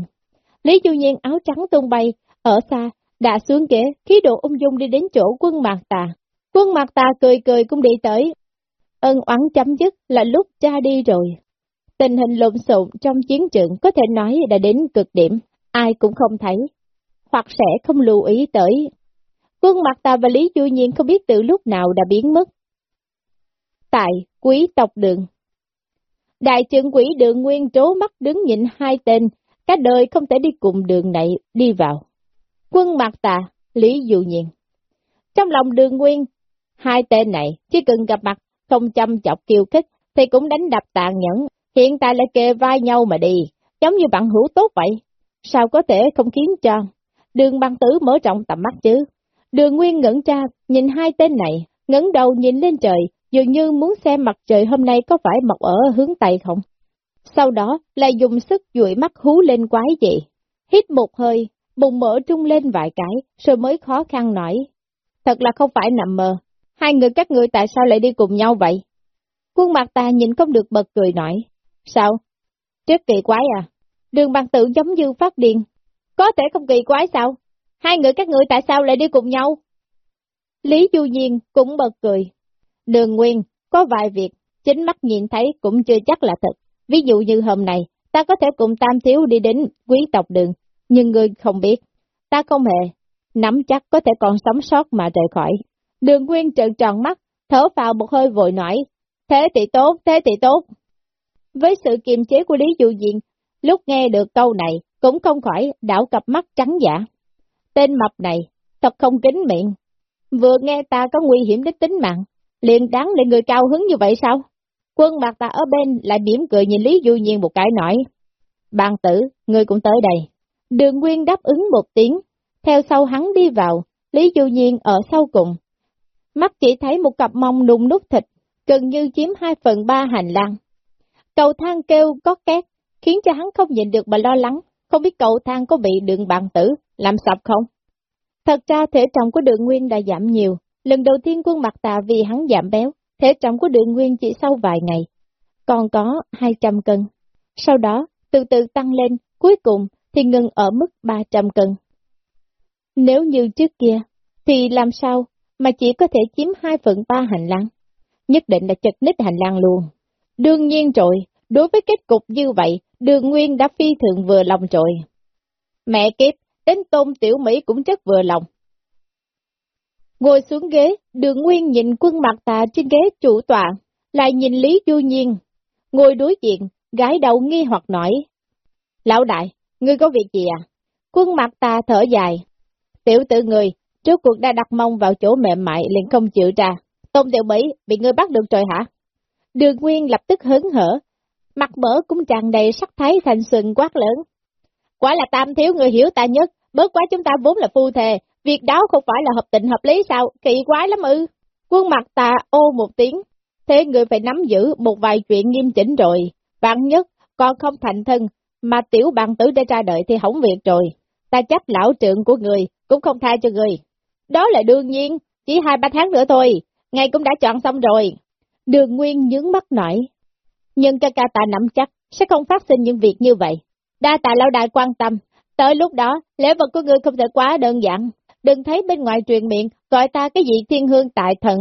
Lý Du Nhiên áo trắng tung bay, ở xa, đã xuống ghế, khí độ ung dung đi đến chỗ quân mặt Tà. Quân mặt Tà cười cười cũng đi tới. Ân oán chấm dứt là lúc cha đi rồi. Tình hình lộn xộn trong chiến trường có thể nói đã đến cực điểm, ai cũng không thấy. hoặc sẽ không lưu ý tới. Quân mặt ta và Lý Du Nhiên không biết từ lúc nào đã biến mất. Tại quý tộc đường Đại trưởng quỷ đường nguyên trố mắt đứng nhìn hai tên, cả đời không thể đi cùng đường này đi vào. Quân mặt tà, Lý dụ Nhiên. Trong lòng đường nguyên, hai tên này chỉ cần gặp mặt, không chăm chọc kiêu khích, thì cũng đánh đập tàn nhẫn, hiện tại lại kề vai nhau mà đi, giống như bạn hữu tốt vậy. Sao có thể không khiến cho đường băng tử mở rộng tầm mắt chứ? Đường Nguyên ngẩn ra, nhìn hai tên này, ngẩng đầu nhìn lên trời, dường như muốn xem mặt trời hôm nay có phải mọc ở hướng Tây không. Sau đó, lại dùng sức dụi mắt hú lên quái gì. Hít một hơi, bụng mở trung lên vài cái, rồi mới khó khăn nói. Thật là không phải nằm mơ. Hai người các người tại sao lại đi cùng nhau vậy? Khuôn mặt ta nhìn không được bật cười nói. Sao? Rất kỳ quái à? Đường bằng tự giống như phát điên. Có thể không kỳ quái sao? Hai người các người tại sao lại đi cùng nhau? Lý Du Nhiên cũng bật cười. Đường Nguyên, có vài việc, chính mắt nhìn thấy cũng chưa chắc là thật. Ví dụ như hôm nay, ta có thể cùng Tam Thiếu đi đến quý tộc đường, nhưng ngươi không biết. Ta không hề, nắm chắc có thể còn sống sót mà rời khỏi. Đường Nguyên trợn tròn mắt, thở vào một hơi vội nói, thế thì tốt, thế thì tốt. Với sự kiềm chế của Lý Du Diện, lúc nghe được câu này, cũng không khỏi đảo cặp mắt trắng giả. Tên mập này, thật không kính miệng. Vừa nghe ta có nguy hiểm đến tính mạng, liền đáng để người cao hứng như vậy sao? Quân mặt ta ở bên lại mỉm cười nhìn Lý Du Nhiên một cái nói. Bàn tử, ngươi cũng tới đây. Đường Nguyên đáp ứng một tiếng, theo sau hắn đi vào, Lý Du Nhiên ở sau cùng. Mắt chỉ thấy một cặp mông nung nút thịt, gần như chiếm hai phần ba hành lang. Cầu thang kêu có két, khiến cho hắn không nhìn được mà lo lắng, không biết cầu thang có bị đường bàn tử, làm sập không? Thật ra thể trọng của đường nguyên đã giảm nhiều, lần đầu tiên quân mặt tà vì hắn giảm béo, thể trọng của đường nguyên chỉ sau vài ngày, còn có 200 cân. Sau đó, từ từ tăng lên, cuối cùng thì ngừng ở mức 300 cân. Nếu như trước kia, thì làm sao mà chỉ có thể chiếm 2 phần 3 hành lang? Nhất định là chật nít hành lang luôn. Đương nhiên rồi, đối với kết cục như vậy, đường nguyên đã phi thường vừa lòng rồi. Mẹ kiếp, đến tôn tiểu Mỹ cũng rất vừa lòng. Ngồi xuống ghế, đường nguyên nhìn quân mặt tà trên ghế chủ tọa, lại nhìn Lý Du Nhiên. Ngồi đối diện, gái đầu nghi hoặc nói. Lão đại, ngươi có việc gì à? Quân mặt tà thở dài. Tiểu tử người, trước cuộc đã đặt mông vào chỗ mềm mại liền không chịu ra. Tôn tiểu bỉ, bị ngươi bắt được rồi hả? Đường Nguyên lập tức hứng hở, mặt mỡ cũng tràn đầy sắc thái thành sừng quát lớn. Quả là tam thiếu người hiểu ta nhất, bớt quá chúng ta vốn là phu thề, việc đó không phải là hợp tình hợp lý sao, kỳ quái lắm ư. Quân mặt ta ô một tiếng, thế người phải nắm giữ một vài chuyện nghiêm chỉnh rồi, bạn nhất còn không thành thân, mà tiểu bàn tử để ra đợi thì hỏng việc rồi, ta chấp lão trượng của người, cũng không tha cho người. Đó là đương nhiên, chỉ hai ba tháng nữa thôi, ngày cũng đã chọn xong rồi. Đường Nguyên nhướng mắt nổi, nhưng ca ca ta nắm chắc sẽ không phát sinh những việc như vậy. Đa tạ lão đại quan tâm, tới lúc đó, lễ vật của ngươi không thể quá đơn giản. Đừng thấy bên ngoài truyền miệng, gọi ta cái gì thiên hương tại thần.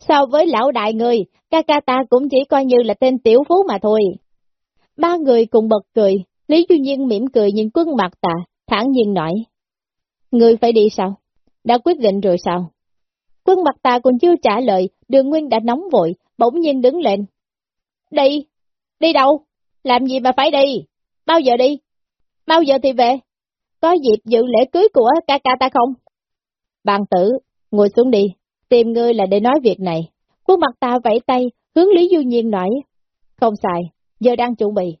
So với lão đại người, ca ca ta cũng chỉ coi như là tên tiểu phú mà thôi. Ba người cùng bật cười, Lý Du Nhiên mỉm cười nhìn quân mặt ta, thản nhiên nói. Người phải đi sao? Đã quyết định rồi sao? Quân mặt ta còn chưa trả lời, đường nguyên đã nóng vội, bỗng nhiên đứng lên. Đi! Đi đâu? Làm gì mà phải đi? Bao giờ đi? Bao giờ thì về? Có dịp dự lễ cưới của ca ca ta không? Bạn tử, ngồi xuống đi, tìm ngươi là để nói việc này. Khuôn mặt ta vẫy tay, hướng Lý Du Nhiên nói. Không xài, giờ đang chuẩn bị.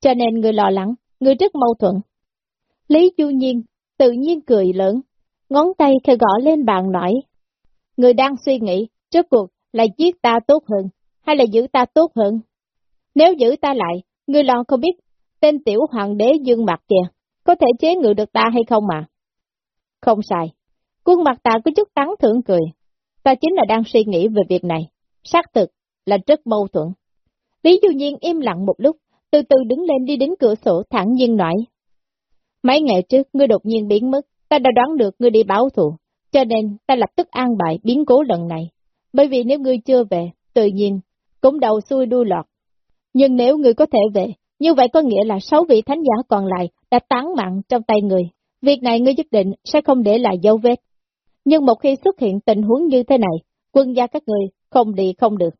Cho nên người lo lắng, người rất mâu thuẫn. Lý Du Nhiên tự nhiên cười lớn, ngón tay khẽ gõ lên bàn nói. Người đang suy nghĩ, trước cuộc là giết ta tốt hơn, hay là giữ ta tốt hơn? Nếu giữ ta lại, người lo không biết tên tiểu hoàng đế dương mặt kìa, có thể chế ngự được ta hay không mà? Không sai, quân mặt ta có chút tán thưởng cười, ta chính là đang suy nghĩ về việc này, xác thực là rất mâu thuẫn. Lý Du Nhiên im lặng một lúc, từ từ đứng lên đi đến cửa sổ thẳng nhiên nói. Mấy ngày trước, ngươi đột nhiên biến mất, ta đã đoán được ngươi đi báo thù, cho nên ta lập tức an bài biến cố lần này. Bởi vì nếu ngươi chưa về, tự nhiên, cũng đầu xuôi đuôi lọt. Nhưng nếu ngươi có thể về, như vậy có nghĩa là sáu vị thánh giả còn lại đã tán mạng trong tay người. Việc này ngươi nhất định sẽ không để lại dấu vết. Nhưng một khi xuất hiện tình huống như thế này, quân gia các người không đi không được.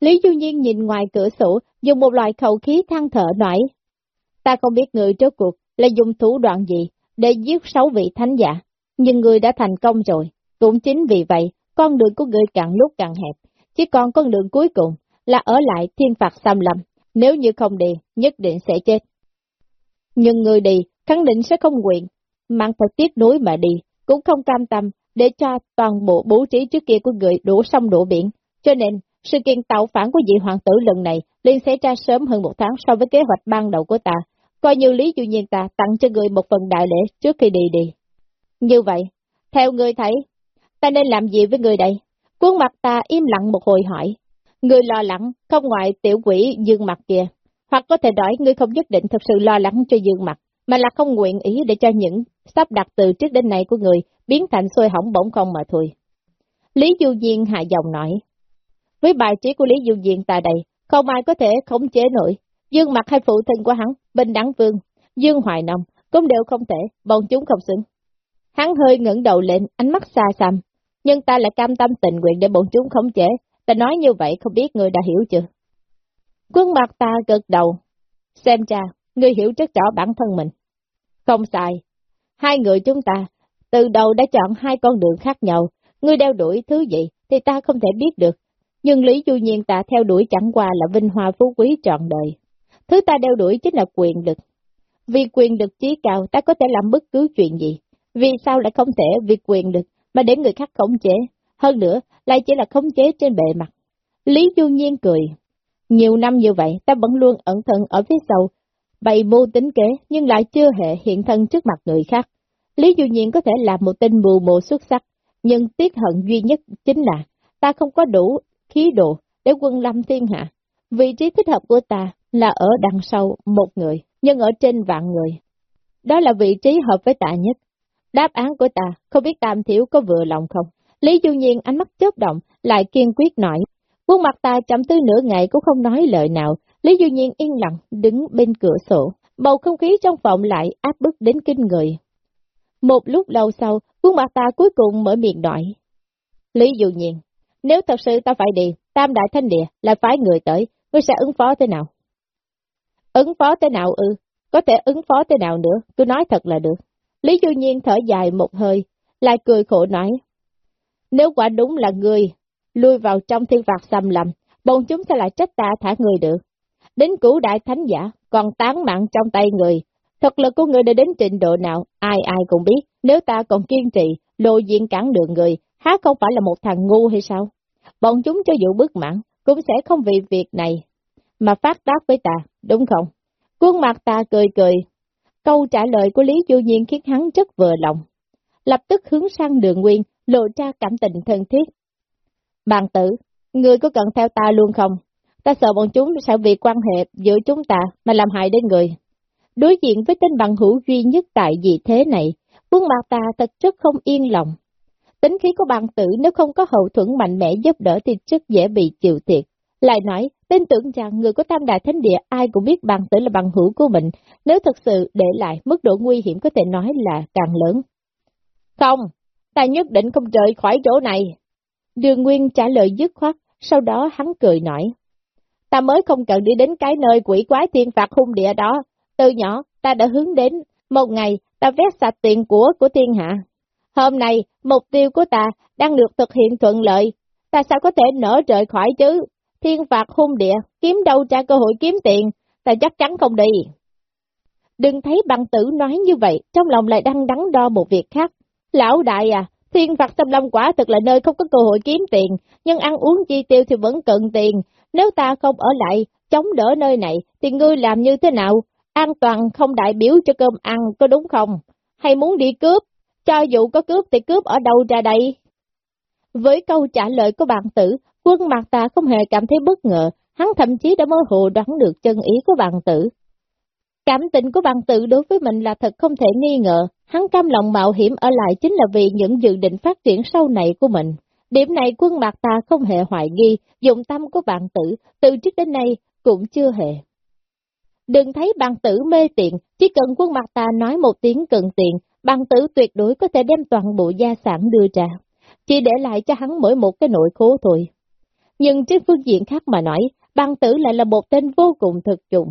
Lý Du Nhiên nhìn ngoài cửa sổ, dùng một loại khẩu khí than thở nói. Ta không biết người trước cuộc là dùng thủ đoạn gì để giết sáu vị thánh giả, nhưng người đã thành công rồi. Cũng chính vì vậy, con đường của người càng lúc càng hẹp, chỉ còn con đường cuối cùng là ở lại thiên phạt xâm lâm, nếu như không đi, nhất định sẽ chết. Nhưng người đi, khẳng định sẽ không nguyện, mang phải tiếc đối mà đi, cũng không cam tâm để cho toàn bộ bố trí trước kia của người đổ sông đổ biển, cho nên sự kiện tạo phản của vị hoàng tử lần này liên xảy ra sớm hơn một tháng so với kế hoạch ban đầu của ta, coi như lý dụ nhiên ta tặng cho người một phần đại lễ trước khi đi đi. Như vậy, theo người thấy, ta nên làm gì với người đây? Quân mặt ta im lặng một hồi hỏi. Người lo lắng, không ngoại tiểu quỷ dương mặt kia. Hoặc có thể nói người không nhất định thật sự lo lắng cho dương mặt, mà là không nguyện ý để cho những sắp đặt từ trước đến nay của người biến thành sôi hỏng bỗng không mà thôi. Lý Du Diên hạ giọng nói. Với bài trí của Lý Du Diên tại đây, không ai có thể khống chế nổi. Dương mặt hay phụ thân của hắn, Bình Đẳng Vương, Dương Hoài Nông, cũng đều không thể, bọn chúng không xứng. Hắn hơi ngẩng đầu lên, ánh mắt xa xăm, nhưng ta lại cam tâm tình nguyện để bọn chúng khống chế. Ta nói như vậy không biết người đã hiểu chưa? Quân mặt ta gật đầu. Xem cha, người hiểu rất rõ bản thân mình. Không sai. Hai người chúng ta, từ đầu đã chọn hai con đường khác nhau. Ngươi đeo đuổi thứ gì thì ta không thể biết được. Nhưng lý du nhiên ta theo đuổi chẳng qua là vinh hoa phú quý trọn đời. Thứ ta đeo đuổi chính là quyền lực. Vì quyền lực trí cao ta có thể làm bất cứ chuyện gì. Vì sao lại không thể vì quyền lực mà để người khác khống chế? Hơn nữa, lại chỉ là khống chế trên bề mặt. Lý Du Nhiên cười. Nhiều năm như vậy, ta vẫn luôn ẩn thận ở phía sau, bày mưu tính kế nhưng lại chưa hề hiện thân trước mặt người khác. Lý Du Nhiên có thể là một tên mù mộ xuất sắc, nhưng tiếc hận duy nhất chính là ta không có đủ khí độ để quân lâm thiên hạ. Vị trí thích hợp của ta là ở đằng sau một người, nhưng ở trên vạn người. Đó là vị trí hợp với ta nhất. Đáp án của ta, không biết tam thiếu có vừa lòng không? Lý Du Nhiên ánh mắt chớp động, lại kiên quyết nói. Quân mặt ta chậm tư nửa ngày cũng không nói lời nào, Lý Du Nhiên yên lặng, đứng bên cửa sổ, bầu không khí trong phòng lại áp bức đến kinh người. Một lúc lâu sau, quân mặt ta cuối cùng mở miệng nói. Lý Du Nhiên, nếu thật sự ta phải đi, Tam Đại Thanh Địa là phái người tới, ngươi sẽ ứng phó thế nào? Ứng phó thế nào ư? Có thể ứng phó thế nào nữa, cứ nói thật là được. Lý Du Nhiên thở dài một hơi, lại cười khổ nói. Nếu quả đúng là người, lui vào trong thiên phạt xâm lầm, bọn chúng sẽ lại trách ta thả người được. Đến cửu đại thánh giả, còn tán mạng trong tay người. Thật lực của người đã đến trình độ nào, ai ai cũng biết, nếu ta còn kiên trì, lộ diện cản đường người, há không phải là một thằng ngu hay sao? Bọn chúng cho dù bước mãn, cũng sẽ không vì việc này mà phát tác với ta, đúng không? Quân mặt ta cười cười. Câu trả lời của Lý Du Nhiên khiến hắn rất vừa lòng. Lập tức hướng sang đường nguyên, lộ ra cảm tình thân thiết. Bàn tử, người có cần theo ta luôn không? Ta sợ bọn chúng sẽ vì quan hệ giữa chúng ta mà làm hại đến người. Đối diện với tên bằng hữu duy nhất tại vị thế này, quân mặt ta thật rất không yên lòng. Tính khí của bàn tử nếu không có hậu thuẫn mạnh mẽ giúp đỡ thì rất dễ bị chịu thiệt. Lại nói, tin tưởng rằng người có tam đại thánh địa ai cũng biết bàn tử là bằng hữu của mình, nếu thật sự để lại mức độ nguy hiểm có thể nói là càng lớn. Không, ta nhất định không rời khỏi chỗ này. Đường Nguyên trả lời dứt khoát, sau đó hắn cười nói. Ta mới không cần đi đến cái nơi quỷ quái thiên phạt hung địa đó. Từ nhỏ, ta đã hướng đến, một ngày, ta vét sạch tiền của của thiên hạ. Hôm nay, mục tiêu của ta đang được thực hiện thuận lợi. Ta sao có thể nở rời khỏi chứ? Thiên phạt hung địa, kiếm đâu ra cơ hội kiếm tiền, ta chắc chắn không đi. Đừng thấy bằng tử nói như vậy, trong lòng lại đang đắn đo một việc khác. Lão đại à, thiên phạt xâm lâm quả thực là nơi không có cơ hội kiếm tiền, nhưng ăn uống chi tiêu thì vẫn cần tiền. Nếu ta không ở lại, chống đỡ nơi này, thì ngươi làm như thế nào? An toàn không đại biểu cho cơm ăn, có đúng không? Hay muốn đi cướp? Cho dù có cướp thì cướp ở đâu ra đây? Với câu trả lời của bạn tử, quân mặt ta không hề cảm thấy bất ngờ, hắn thậm chí đã mơ hồ đoán được chân ý của bạn tử. Cảm tình của bạn tử đối với mình là thật không thể nghi ngờ, hắn cam lòng mạo hiểm ở lại chính là vì những dự định phát triển sau này của mình. Điểm này quân mặt ta không hề hoài nghi, dụng tâm của bạn tử, từ trước đến nay cũng chưa hề. Đừng thấy bằng tử mê tiện, chỉ cần quân mặt ta nói một tiếng cần tiền, bằng tử tuyệt đối có thể đem toàn bộ gia sản đưa ra, chỉ để lại cho hắn mỗi một cái nội khố thôi. Nhưng trên phương diện khác mà nói, bằng tử lại là một tên vô cùng thực dụng.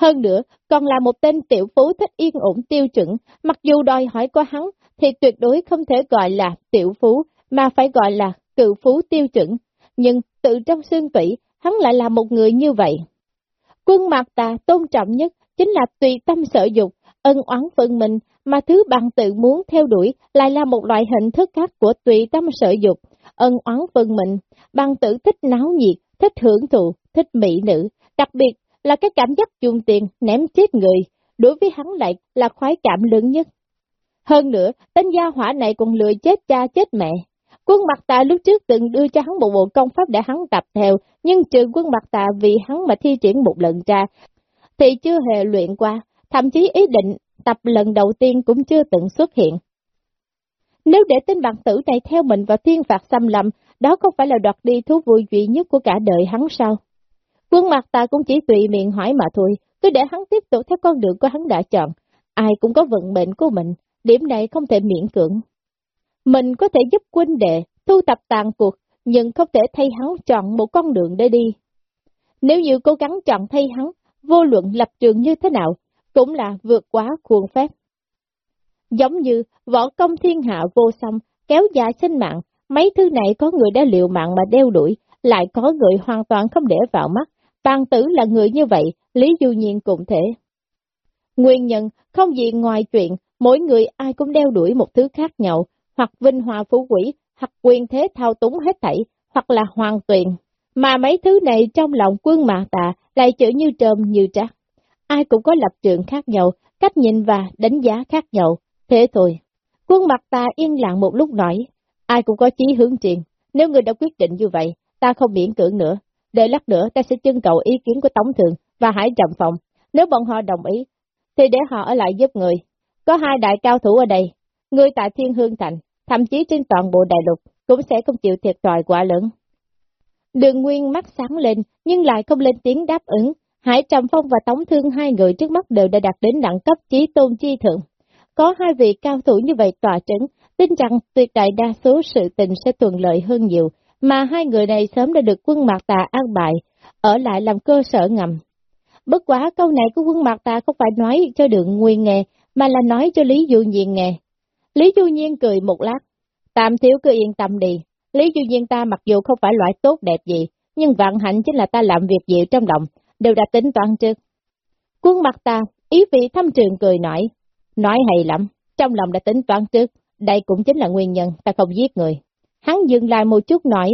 Hơn nữa, còn là một tên tiểu phú thích yên ổn tiêu chuẩn, mặc dù đòi hỏi qua hắn, thì tuyệt đối không thể gọi là tiểu phú, mà phải gọi là cự phú tiêu chuẩn. Nhưng tự trong xương tủy, hắn lại là một người như vậy. Quân mặt ta tôn trọng nhất chính là tùy tâm sở dục, ân oán phân mình, mà thứ bằng tự muốn theo đuổi lại là một loại hình thức khác của tùy tâm sở dục, ân oán phân mình, bằng tự thích náo nhiệt, thích hưởng thụ, thích mỹ nữ, đặc biệt là cái cảm giác dùng tiền ném chết người, đối với hắn lại là khoái cảm lớn nhất. Hơn nữa, tên gia hỏa này còn lừa chết cha chết mẹ. Quân mặt tà lúc trước từng đưa cho hắn một bộ công pháp để hắn tập theo, nhưng trừ quân mặt tà vì hắn mà thi triển một lần ra, thì chưa hề luyện qua, thậm chí ý định tập lần đầu tiên cũng chưa từng xuất hiện. Nếu để tên bạn tử này theo mình vào thiên phạt xâm lầm, đó không phải là đoạt đi thú vui duy nhất của cả đời hắn sao? Quân mặt ta cũng chỉ tùy miệng hỏi mà thôi, cứ để hắn tiếp tục theo con đường của hắn đã chọn. Ai cũng có vận mệnh của mình, điểm này không thể miễn cưỡng. Mình có thể giúp quân đệ thu tập tàn cuộc, nhưng không thể thay hắn chọn một con đường để đi. Nếu như cố gắng chọn thay hắn, vô luận lập trường như thế nào, cũng là vượt quá khuôn phép. Giống như võ công thiên hạ vô song, kéo dài sinh mạng, mấy thứ này có người đã liệu mạng mà đeo đuổi, lại có người hoàn toàn không để vào mắt. Bàn tử là người như vậy, Lý Du Nhiên cũng thể. Nguyên nhân không gì ngoài chuyện mỗi người ai cũng đeo đuổi một thứ khác nhau, hoặc vinh hòa phú quỷ, hoặc quyền thế thao túng hết thảy, hoặc là hoàn tuyền. Mà mấy thứ này trong lòng quân mạc tà lại chữ như trơm như trác. Ai cũng có lập trường khác nhau, cách nhìn và đánh giá khác nhau, thế thôi. Quân mặt ta yên lặng một lúc nói, ai cũng có chí hướng triền. nếu người đã quyết định như vậy, ta không miễn cưỡng nữa, để lát nữa ta sẽ trưng cầu ý kiến của Tống Thượng và Hải Trầm Phòng, nếu bọn họ đồng ý, thì để họ ở lại giúp người. Có hai đại cao thủ ở đây, người tại Thiên Hương Thành, thậm chí trên toàn bộ đại lục, cũng sẽ không chịu thiệt thòi quá lớn. Đường Nguyên mắt sáng lên, nhưng lại không lên tiếng đáp ứng. Hải Trầm Phong và Tống Thương hai người trước mắt đều đã đạt đến đẳng cấp trí tôn chi thượng. Có hai vị cao thủ như vậy tòa trấn, tin rằng tuyệt đại đa số sự tình sẽ thuận lợi hơn nhiều, mà hai người này sớm đã được quân Mạc Tà an bài, ở lại làm cơ sở ngầm. Bất quá câu này của quân Mạc Tà không phải nói cho đường Nguyên nghe, mà là nói cho Lý Du Nhiên nghe. Lý Du Nhiên cười một lát, tạm thiếu cứ yên tâm đi, Lý Du Nhiên ta mặc dù không phải loại tốt đẹp gì, nhưng vạn hạnh chính là ta làm việc gì trong lòng, đều đã tính toán trước. Quân mặt ta, ý vị thăm trường cười nói, nói hay lắm, trong lòng đã tính toán trước, đây cũng chính là nguyên nhân ta không giết người. Hắn dừng lại một chút nói,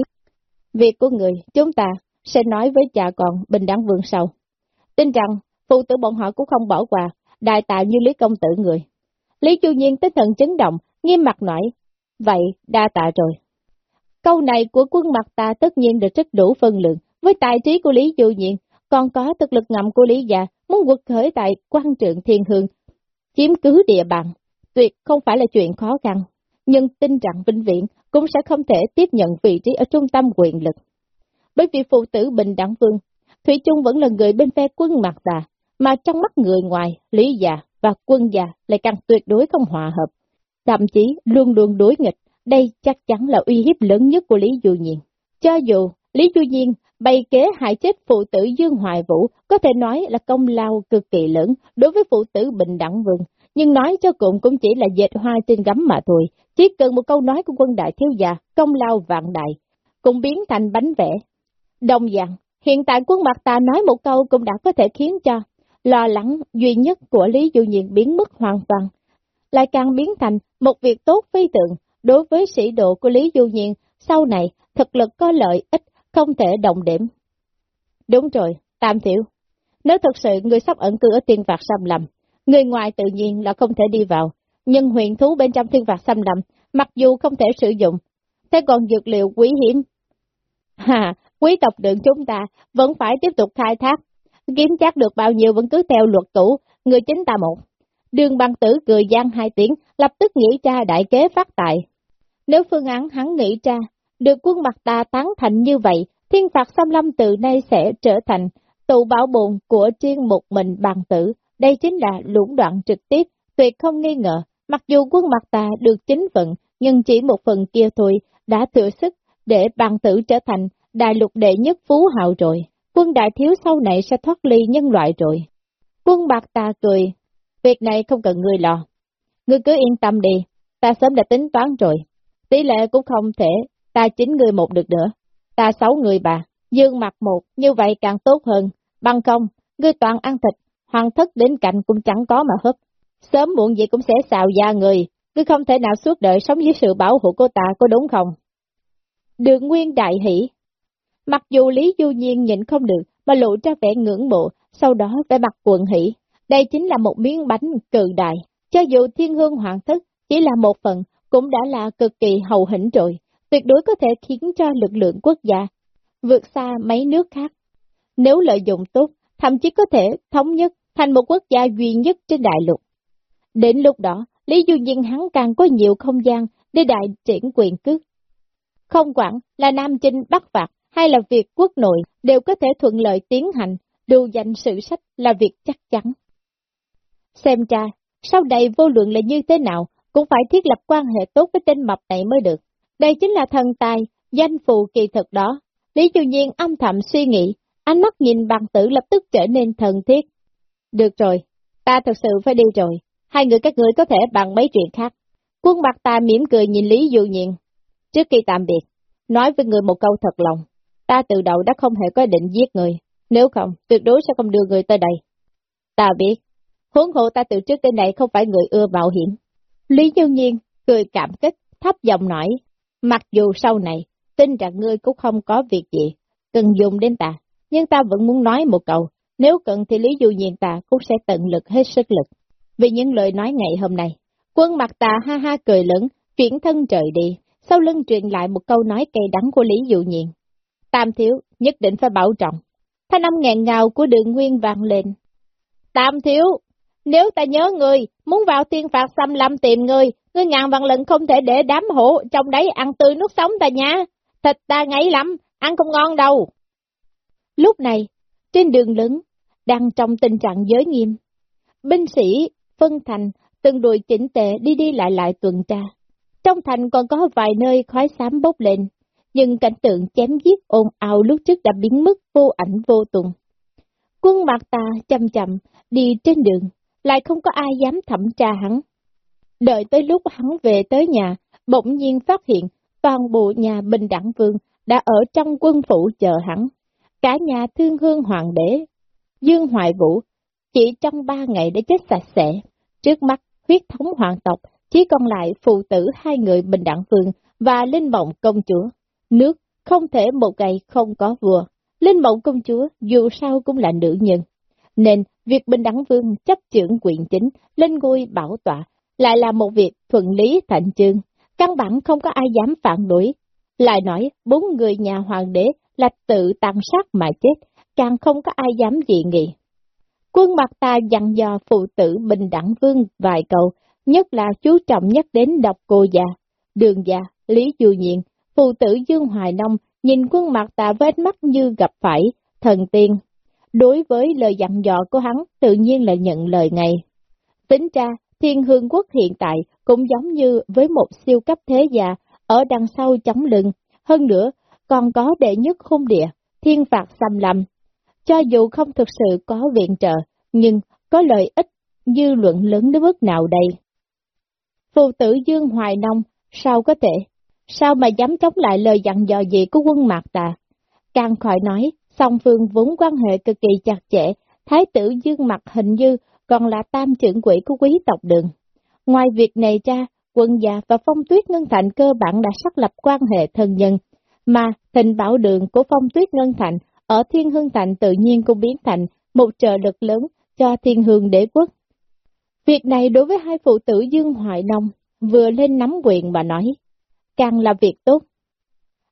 việc của người, chúng ta sẽ nói với cha con bình đẳng vương sau. Tin rằng, phụ tử bọn họ cũng không bỏ qua, đại tạo như Lý Công Tử người. Lý Chu Nhiên tinh thần chấn động, nghiêm mặt nói, vậy đa tạ rồi. Câu này của quân mặt ta tất nhiên được rất đủ phân lượng, với tài trí của Lý Chu Nhiên, còn có thực lực ngầm của Lý Già muốn quật khởi tại quan trượng thiên hương, chiếm cứ địa bàn, tuyệt không phải là chuyện khó khăn, nhưng tin rằng Vinh Viễn cũng sẽ không thể tiếp nhận vị trí ở trung tâm quyền lực. Bởi vì phụ tử Bình Đẳng Vương, Thủy Trung vẫn là người bên phe quân mặt tà, mà trong mắt người ngoài, Lý Già và quân già lại càng tuyệt đối không hòa hợp, thậm chí luôn luôn đối nghịch đây chắc chắn là uy hiếp lớn nhất của Lý Du Nhiên. Cho dù Lý Du Nhiên bày kế hại chết phụ tử Dương Hoài Vũ có thể nói là công lao cực kỳ lớn đối với phụ tử Bình Đẳng Vương, nhưng nói cho cùng cũng chỉ là dệt hoa trên gấm mà thôi, chỉ cần một câu nói của quân đại thiếu gia, công lao vạn đại, cũng biến thành bánh vẽ. Đồng dạng, hiện tại quân mặt ta nói một câu cũng đã có thể khiến cho lo lắng duy nhất của Lý Du Nhiên biến mất hoàn toàn, lại càng biến thành một việc tốt phi tượng, Đối với sĩ độ của Lý Du Nhiên, sau này, thực lực có lợi ích, không thể đồng điểm. Đúng rồi, tam thiểu. Nếu thật sự người sắp ẩn cư ở tiên vạc xâm lầm, người ngoài tự nhiên là không thể đi vào, nhưng huyền thú bên trong thiên vạc xâm lầm, mặc dù không thể sử dụng, thế còn dược liệu quý hiếm. *laughs* Hà, quý tộc đường chúng ta vẫn phải tiếp tục khai thác, kiếm chắc được bao nhiêu vẫn cứ theo luật cũ, người chính ta một. Đường băng tử cười gian hai tiếng, lập tức nghĩ ra đại kế phát tài. Nếu phương án hắn nghĩ ra, được quân mặt ta tán thành như vậy, thiên phạt xâm lâm từ nay sẽ trở thành tụ bảo bồn của riêng một mình bằng tử. Đây chính là lũng đoạn trực tiếp, tuyệt không nghi ngờ, mặc dù quân mặt ta được chính phận, nhưng chỉ một phần kia thôi đã thừa sức để bằng tử trở thành đại lục đệ nhất phú hào rồi. Quân đại thiếu sau này sẽ thoát ly nhân loại rồi. Quân bạc ta cười, việc này không cần ngươi lo. Ngươi cứ yên tâm đi, ta sớm đã tính toán rồi. Tỷ lệ cũng không thể, ta chín người một được nữa. Ta sáu người bà, dương mặt một, như vậy càng tốt hơn. Bằng không, ngươi toàn ăn thịt, hoàng thất đến cạnh cũng chẳng có mà hấp. Sớm muộn gì cũng sẽ xào da người, ngươi không thể nào suốt đời sống dưới sự bảo hộ của ta có đúng không? Đường Nguyên đại hỷ. Mặc dù Lý Du Nhiên nhịn không được, mà lộ ra vẻ ngưỡng mộ, sau đó vẻ mặt quận hỷ. Đây chính là một miếng bánh cự đại, cho dù thiên hương hoàng thất chỉ là một phần, cũng đã là cực kỳ hậu hĩnh rồi, tuyệt đối có thể khiến cho lực lượng quốc gia vượt xa mấy nước khác. Nếu lợi dụng tốt, thậm chí có thể thống nhất thành một quốc gia duy nhất trên đại lục. Đến lúc đó, Lý Du Nhiên hắn càng có nhiều không gian để đại triển quyền cước. Không quản là Nam Chinh Bắc Phạt hay là việc quốc nội đều có thể thuận lợi tiến hành, đủ danh sự sách là việc chắc chắn. Xem cha, sau đây vô luận là như thế nào, cũng phải thiết lập quan hệ tốt với tên mập này mới được. Đây chính là thần tài, danh phù kỳ thực đó. Lý Du Nhiên âm thầm suy nghĩ, ánh mắt nhìn bằng tử lập tức trở nên thần thiết. Được rồi, ta thật sự phải đi rồi, hai người các người có thể bằng mấy chuyện khác. Quân bạc ta mỉm cười nhìn Lý Du Nhiên. Trước khi tạm biệt, nói với người một câu thật lòng, ta từ đầu đã không hề có định giết người, nếu không, tuyệt đối sẽ không đưa người tới đây. Ta biết, huống hộ ta từ trước tới nay không phải người ưa mạo hiểm. Lý Du Nhiên cười cảm kích, thấp giọng nói, mặc dù sau này, tin rằng ngươi cũng không có việc gì, cần dùng đến ta, nhưng ta vẫn muốn nói một câu, nếu cần thì Lý Du Nhiên ta cũng sẽ tận lực hết sức lực. Vì những lời nói ngày hôm nay, quân mặt ta ha ha cười lớn, chuyển thân trời đi, sau lưng truyền lại một câu nói cay đắng của Lý Du Nhiên. Tam thiếu, nhất định phải bảo trọng. Thanh âm ngẹn ngào của đường nguyên vang lên. Tam thiếu, nếu ta nhớ người, muốn vào tiên phạt xâm lâm tìm người, ngươi ngàn vạn lần không thể để đám hổ trong đấy ăn tươi nuốt sống ta nha. Thịt ta ngấy lắm, ăn không ngon đâu. Lúc này, trên đường lớn, đang trong tình trạng giới nghiêm. Binh sĩ, phân thành, từng đội chỉnh tệ đi đi lại lại tuần tra. Trong thành còn có vài nơi khói xám bốc lên, nhưng cảnh tượng chém giết ồn ào lúc trước đã biến mất vô ảnh vô tùng. Quân mặt ta chậm chậm đi trên đường, lại không có ai dám thẩm tra hắn. Đợi tới lúc hắn về tới nhà, bỗng nhiên phát hiện toàn bộ nhà Bình Đẳng Vương đã ở trong quân phủ chờ hắn. Cả nhà thương hương hoàng đế, Dương Hoài Vũ, chỉ trong ba ngày đã chết sạch sẽ. Trước mắt, huyết thống hoàng tộc, chỉ còn lại phụ tử hai người Bình Đẳng Vương và Linh Mộng Công Chúa. Nước không thể một ngày không có vua. Linh Mộng Công Chúa dù sao cũng là nữ nhân. Nên việc Bình Đẳng Vương chấp trưởng quyền chính lên ngôi bảo tọa lại là một việc thuận lý thành chương. Căn bản không có ai dám phản đối. Lại nói, bốn người nhà hoàng đế là tự tàn sát mà chết, càng không có ai dám dị nghị. Quân mặt ta dặn dò phụ tử Bình Đẳng Vương vài câu, nhất là chú trọng nhất đến độc cô già, đường già, Lý Du Nhiên, phụ tử Dương Hoài Nông nhìn quân mặt tạ vết mắt như gặp phải thần tiên. Đối với lời dặn dò của hắn, tự nhiên là nhận lời ngay. Tính ra, thiên hương quốc hiện tại cũng giống như với một siêu cấp thế già ở đằng sau chống lưng. Hơn nữa, còn có đệ nhất khung địa, thiên phạt xâm lầm. Cho dù không thực sự có viện trợ, nhưng có lợi ích dư luận lớn đến mức nào đây? Phụ tử Dương Hoài Nông, sao có thể? Sao mà dám chống lại lời dặn dò gì của quân mạc tà? Càng khỏi nói, song phương vốn quan hệ cực kỳ chặt chẽ, thái tử Dương mặt hình như còn là tam trưởng quỷ của quý tộc đường. Ngoài việc này ra, quân già và phong tuyết ngân thành cơ bản đã xác lập quan hệ thân nhân, mà Thịnh bảo đường của phong tuyết ngân thành ở thiên hương thành tự nhiên cũng biến thành một trợ lực lớn cho thiên hương đế quốc. Việc này đối với hai phụ tử Dương Hoài Nông vừa lên nắm quyền mà nói, càng là việc tốt.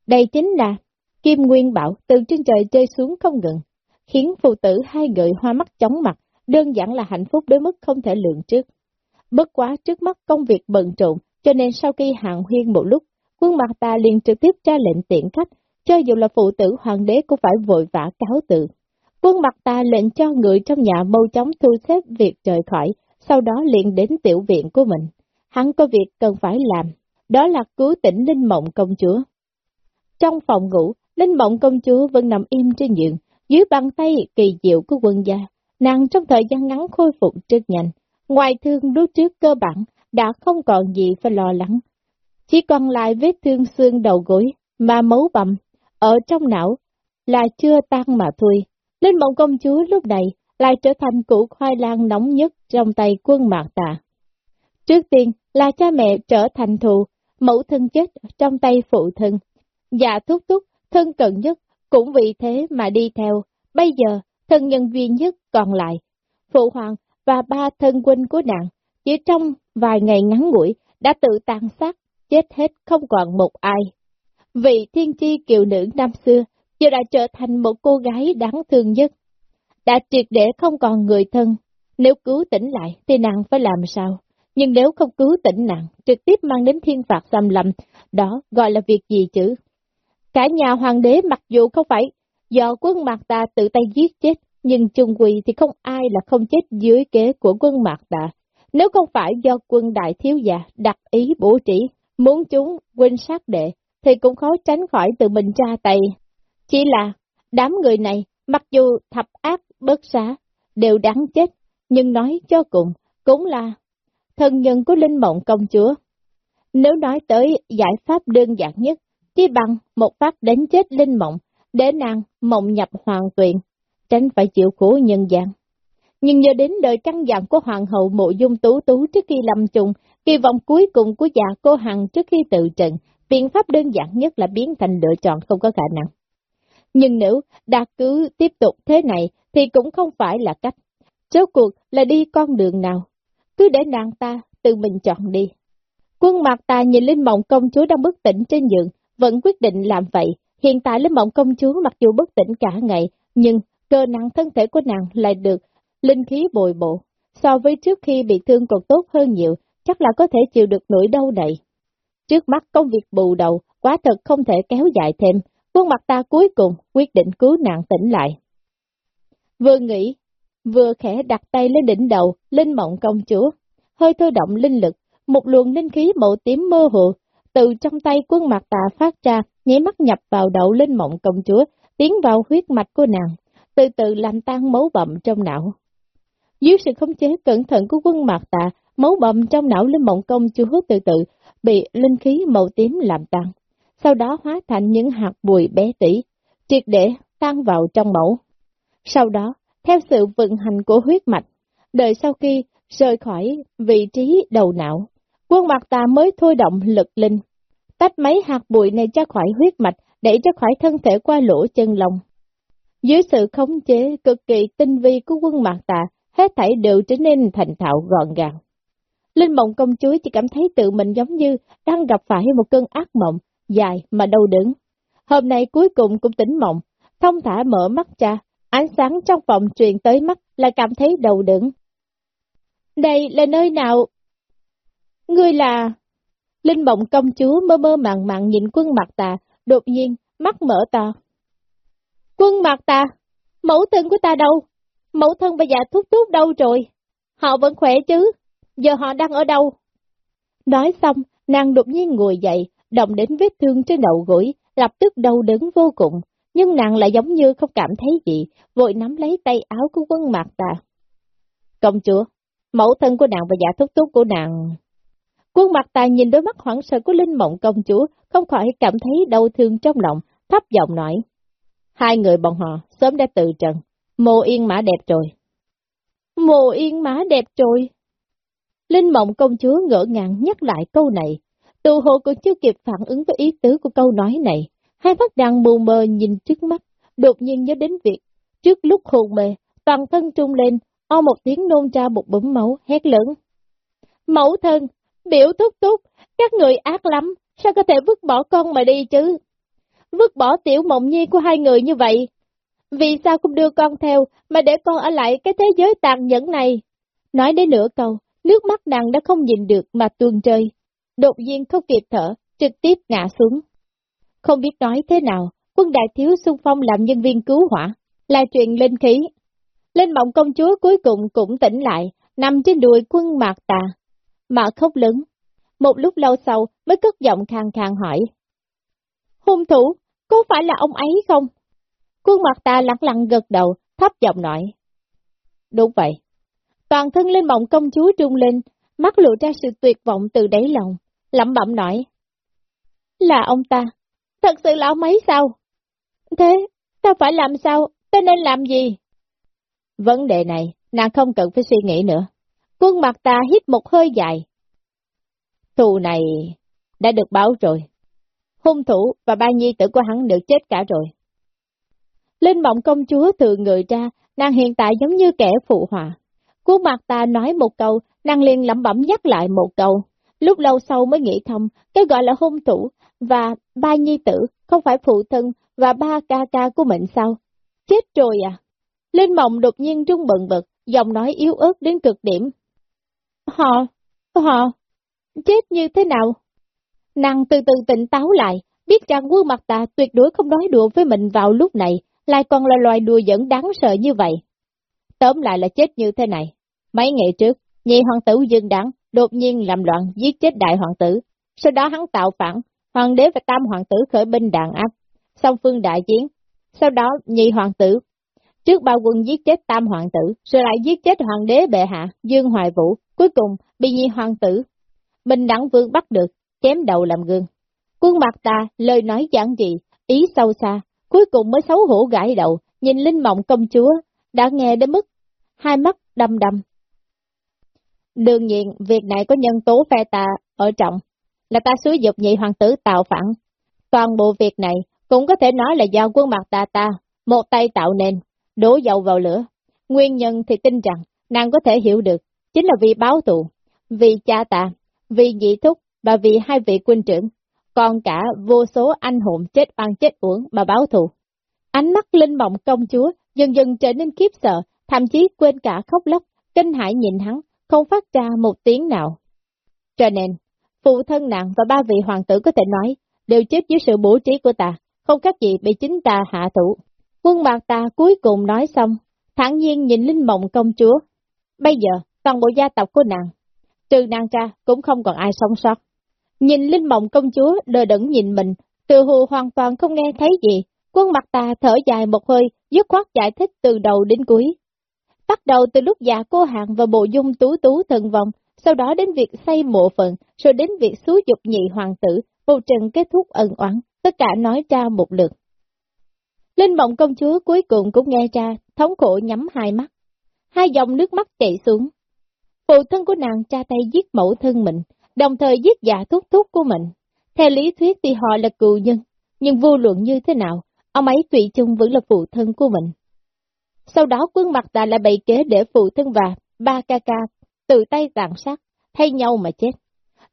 Đây chính là Kim Nguyên Bảo từ trên trời rơi xuống không ngừng, khiến phụ tử hai người hoa mắt chóng mặt, đơn giản là hạnh phúc đến mức không thể lượng trước. Bất quá trước mắt công việc bận trộn, cho nên sau khi hạng huyên một lúc, quân mặt ta liền trực tiếp ra lệnh tiện khách, cho dù là phụ tử hoàng đế cũng phải vội vã cáo tự. Quân mặt ta lệnh cho người trong nhà mau chóng thu xếp việc rời khỏi, sau đó liền đến tiểu viện của mình. hắn có việc cần phải làm, đó là cứu tỉnh Linh Mộng công chúa. Trong phòng ngủ, Linh Mộng công chúa vẫn nằm im trên giường, dưới bàn tay kỳ diệu của quân gia, nàng trong thời gian ngắn khôi phục rất nhanh. Ngoài thương lúc trước cơ bản, đã không còn gì phải lo lắng. Chỉ còn lại vết thương xương đầu gối, mà máu bầm, ở trong não, là chưa tan mà thôi. Linh mộng công chúa lúc này lại trở thành củ khoai lang nóng nhất trong tay quân mạc tà. Trước tiên là cha mẹ trở thành thù, mẫu thân chết trong tay phụ thân. Dạ thúc thúc, thân cận nhất, cũng vì thế mà đi theo. Bây giờ, thân nhân duy nhất còn lại, phụ hoàng và ba thân huynh của nàng, chỉ trong vài ngày ngắn ngủi, đã tự tàn sát, chết hết không còn một ai. Vị thiên chi kiều nữ năm xưa, giờ đã trở thành một cô gái đáng thương nhất. Đã triệt để không còn người thân, nếu cứu tỉnh lại thì nàng phải làm sao? Nhưng nếu không cứu tỉnh nặng trực tiếp mang đến thiên phạt xâm lầm, đó gọi là việc gì chứ? Cả nhà hoàng đế mặc dù không phải do quân mạc ta tự tay giết chết, nhưng chung quỳ thì không ai là không chết dưới kế của quân mạc ta. Nếu không phải do quân đại thiếu già đặt ý bổ trí, muốn chúng quên sát đệ, thì cũng khó tránh khỏi tự mình ra tay. Chỉ là, đám người này, mặc dù thập ác bất xá, đều đáng chết, nhưng nói cho cùng, cũng là thân nhân của Linh Mộng Công Chúa. Nếu nói tới giải pháp đơn giản nhất, chỉ bằng một phát đánh chết Linh Mộng, để nàng mộng nhập hoàng tuyền, tránh phải chịu khổ nhân gian. Nhưng nhớ đến đời căn dặn của Hoàng hậu mộ dung tú tú trước khi lâm trùng, kỳ vọng cuối cùng của già cô Hằng trước khi tự trận, biện pháp đơn giản nhất là biến thành lựa chọn không có khả năng. Nhưng nếu đã cứ tiếp tục thế này thì cũng không phải là cách. Rốt cuộc là đi con đường nào? Cứ để nàng ta tự mình chọn đi. Quân mặt ta nhìn Linh Mộng công chúa đang bất tỉnh trên giường, vẫn quyết định làm vậy. Hiện tại Linh Mộng công chúa mặc dù bất tỉnh cả ngày, nhưng cơ năng thân thể của nàng lại được linh khí bồi bộ. So với trước khi bị thương còn tốt hơn nhiều, chắc là có thể chịu được nỗi đau này. Trước mắt công việc bù đầu, quá thật không thể kéo dài thêm, quân mặt ta cuối cùng quyết định cứu nạn tỉnh lại. Vừa nghĩ, vừa khẽ đặt tay lên đỉnh đầu, linh mộng công chúa, hơi thôi động linh lực, một luồng linh khí màu tím mơ hồ, từ trong tay quân mặt tà phát ra, nháy mắt nhập vào đầu linh mộng công chúa, tiến vào huyết mạch của nàng, từ từ làm tan máu bậm trong não. Dưới sự khống chế cẩn thận của quân mặt tà, máu bầm trong não linh mộng công chúa từ từ bị linh khí màu tím làm tan, sau đó hóa thành những hạt bụi bé tỉ, triệt để tan vào trong mẫu. Sau đó, theo sự vận hành của huyết mạch, đợi sau khi rời khỏi vị trí đầu não, quân mặt ta mới thôi động lực linh, tách mấy hạt bụi này ra khỏi huyết mạch để ra khỏi thân thể qua lỗ chân lông. Dưới sự khống chế cực kỳ tinh vi của quân mặt tà, hết thảy đều trở nên thành thạo gọn gàng. Linh mộng công chúa chỉ cảm thấy tự mình giống như đang gặp phải một cơn ác mộng, dài mà đau đớn. Hôm nay cuối cùng cũng tỉnh mộng, thông thả mở mắt ra, ánh sáng trong phòng truyền tới mắt là cảm thấy đầu đứng. Đây là nơi nào? Ngươi là... Linh mộng công chúa mơ mơ màng màng nhìn quân mặt tà, đột nhiên mắt mở to. Quân mặt tà, mẫu thân của ta đâu? Mẫu thân và già thúc thúc đâu rồi? Họ vẫn khỏe chứ? Giờ họ đang ở đâu? Nói xong, nàng đột nhiên ngồi dậy, động đến vết thương trên đầu gối, lập tức đau đớn vô cùng, nhưng nàng lại giống như không cảm thấy gì, vội nắm lấy tay áo của quân mạc tà. Công chúa, mẫu thân của nàng và giả thúc túc của nàng... Quân mặt tà nhìn đôi mắt hoảng sợ của Linh Mộng công chúa, không khỏi cảm thấy đau thương trong lòng, thấp giọng nói. Hai người bọn họ sớm đã từ trần, mồ yên mã đẹp rồi. Mồ yên mã đẹp rồi. Linh Mộng công chúa ngỡ ngàng nhắc lại câu này, Tù hộ còn chưa kịp phản ứng với ý tứ của câu nói này, hai mắt đang mù mờ nhìn trước mắt, đột nhiên nhớ đến việc, trước lúc hồn mề toàn thân trung lên, o một tiếng nôn ra một bấm máu, hét lớn. Mẫu thân, biểu thúc thúc, các người ác lắm, sao có thể vứt bỏ con mà đi chứ? Vứt bỏ tiểu mộng nhi của hai người như vậy, vì sao không đưa con theo mà để con ở lại cái thế giới tàn nhẫn này? Nói đến nửa câu, nước mắt nàng đã không nhìn được mà tuôn rơi, đột nhiên không kịp thở, trực tiếp ngã xuống. Không biết nói thế nào, quân đại thiếu xung phong làm nhân viên cứu hỏa, là chuyện linh khí. Linh mộng công chúa cuối cùng cũng tỉnh lại, nằm trên đùi quân mạc tà, mà khóc lớn, một lúc lâu sau mới cất giọng khang khang hỏi. Hung thủ, có phải là ông ấy không? quân mặt ta lặng lặng gật đầu, thấp giọng nói. Đúng vậy. Toàn thân lên mộng công chúa trung lên, mắt lộ ra sự tuyệt vọng từ đáy lòng, lẩm bẩm nói. Là ông ta, thật sự là ông ấy sao? Thế, ta phải làm sao, ta nên làm gì? Vấn đề này, nàng không cần phải suy nghĩ nữa. Quân mặt ta hít một hơi dài. Thù này đã được báo rồi. Hung thủ và ba nhi tử của hắn đều chết cả rồi. Linh mộng công chúa từ người ra, nàng hiện tại giống như kẻ phụ họa. Khuôn mặt ta nói một câu, nàng liền lẩm bẩm nhắc lại một câu. Lúc lâu sau mới nghĩ thông, cái gọi là hung thủ và ba nhi tử không phải phụ thân và ba ca ca của mình sao? Chết rồi à? Linh mộng đột nhiên rung bận bật, giọng nói yếu ớt đến cực điểm. Họ, họ, chết như thế nào? Nàng từ từ tỉnh táo lại, biết rằng quân mặt ta tuyệt đối không nói đùa với mình vào lúc này, lại còn là loài đùa dẫn đáng sợ như vậy. Tóm lại là chết như thế này. Mấy ngày trước, nhị hoàng tử Dương đáng, đột nhiên làm loạn giết chết đại hoàng tử. Sau đó hắn tạo phản, hoàng đế và tam hoàng tử khởi binh đàn áp, song phương đại chiến. Sau đó nhị hoàng tử Trước bao quân giết chết tam hoàng tử, rồi lại giết chết hoàng đế bệ hạ, Dương Hoài Vũ, cuối cùng bị nhị hoàng tử. Bình đẳng vương bắt được, chém đầu làm gương. Quân mặt ta, lời nói giản dị, ý sâu xa, cuối cùng mới xấu hổ gãi đầu, nhìn linh mộng công chúa, đã nghe đến mức hai mắt đâm đâm. Đương nhiên, việc này có nhân tố phe ta ở trọng, là ta xúi dục nhị hoàng tử tạo phản. Toàn bộ việc này cũng có thể nói là do quân mặt ta ta, một tay tạo nên, đổ dầu vào lửa. Nguyên nhân thì tin rằng nàng có thể hiểu được, chính là vì báo thù, vì cha ta, vì nhị thúc và vì hai vị quân trưởng, còn cả vô số anh hùng chết oan chết uổng mà báo thù. Ánh mắt linh mộng công chúa dần dần trở nên khiếp sợ, thậm chí quên cả khóc lóc, kinh hãi nhìn hắn, không phát ra một tiếng nào. Cho nên, phụ thân nàng và ba vị hoàng tử có thể nói, đều chết dưới sự bố trí của ta, không khác gì bị chính ta hạ thủ. Quân mặt ta cuối cùng nói xong, thản nhiên nhìn Linh Mộng công chúa. Bây giờ, toàn bộ gia tộc của nàng, trừ nàng ra cũng không còn ai sống sót. Nhìn Linh Mộng công chúa đờ đẫn nhìn mình, từ hù hoàn toàn không nghe thấy gì, quân mặt ta thở dài một hơi, dứt khoát giải thích từ đầu đến cuối. Bắt đầu từ lúc già cô hạng và bộ dung tú tú thần vọng sau đó đến việc xây mộ phận, rồi đến việc xúi dục nhị hoàng tử, vô trận kết thúc ân oán, tất cả nói ra một lượt. Linh mộng công chúa cuối cùng cũng nghe ra, thống khổ nhắm hai mắt. Hai dòng nước mắt chảy xuống. Phụ thân của nàng tra tay giết mẫu thân mình, đồng thời giết giả thúc thúc của mình. Theo lý thuyết thì họ là cựu nhân, nhưng vô luận như thế nào, ông ấy tùy chung vẫn là phụ thân của mình. Sau đó quân mặt ta lại bày kế để phụ thân và ba ca ca tự tay tàn sát, thay nhau mà chết.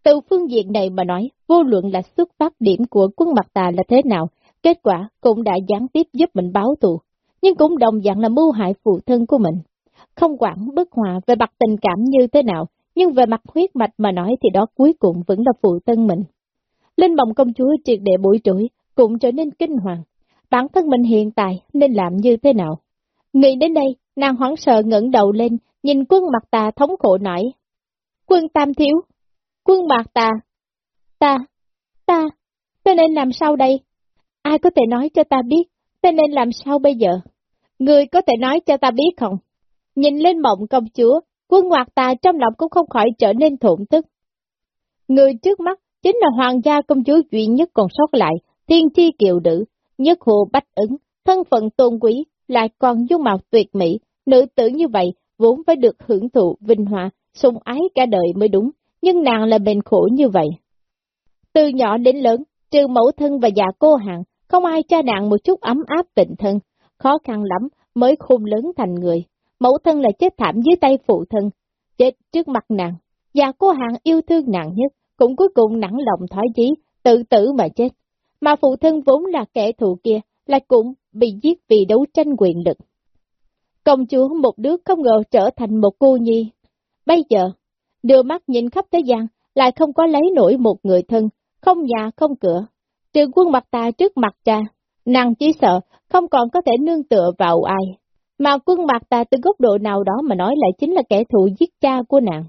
Từ phương diện này mà nói, vô luận là xuất phát điểm của quân mặt tà là thế nào, Kết quả cũng đã gián tiếp giúp mình báo thù, nhưng cũng đồng dạng là mưu hại phụ thân của mình. Không quản bất hòa về mặt tình cảm như thế nào, nhưng về mặt huyết mạch mà nói thì đó cuối cùng vẫn là phụ thân mình. Linh bồng công chúa triệt đệ bụi trũi, cũng trở nên kinh hoàng. Bản thân mình hiện tại nên làm như thế nào? Nghĩ đến đây, nàng hoảng sợ ngẩng đầu lên, nhìn quân mặt tà thống khổ nói. Quân tam thiếu, quân mặt tà, ta, ta, ta nên làm sao đây? Ai có thể nói cho ta biết, ta nên làm sao bây giờ? Người có thể nói cho ta biết không? Nhìn lên mộng công chúa, quân hoạt ta trong lòng cũng không khỏi trở nên thổn thức. Người trước mắt chính là hoàng gia công chúa duy nhất còn sót lại, thiên chi kiều nữ, nhất hồ bách ứng, thân phận tôn quý, lại còn dung mạo tuyệt mỹ, nữ tử như vậy vốn phải được hưởng thụ vinh hoa, sung ái cả đời mới đúng, nhưng nàng là bền khổ như vậy. Từ nhỏ đến lớn, trừ mẫu thân và già cô hàng, không ai cho nàng một chút ấm áp tình thân, khó khăn lắm mới khôn lớn thành người. Mẫu thân là chết thảm dưới tay phụ thân, chết trước mặt nàng. già cô hàng yêu thương nàng nhất, cũng cuối cùng nặng lòng thoái chí, tự tử mà chết. Mà phụ thân vốn là kẻ thù kia, lại cũng bị giết vì đấu tranh quyền lực. Công chúa một đứa không ngờ trở thành một cô nhi. Bây giờ, đưa mắt nhìn khắp thế gian, lại không có lấy nổi một người thân, không nhà không cửa, Trừ quân mặt ta trước mặt cha, nàng chỉ sợ không còn có thể nương tựa vào ai. Mà quân mặt ta từ góc độ nào đó mà nói lại chính là kẻ thù giết cha của nàng.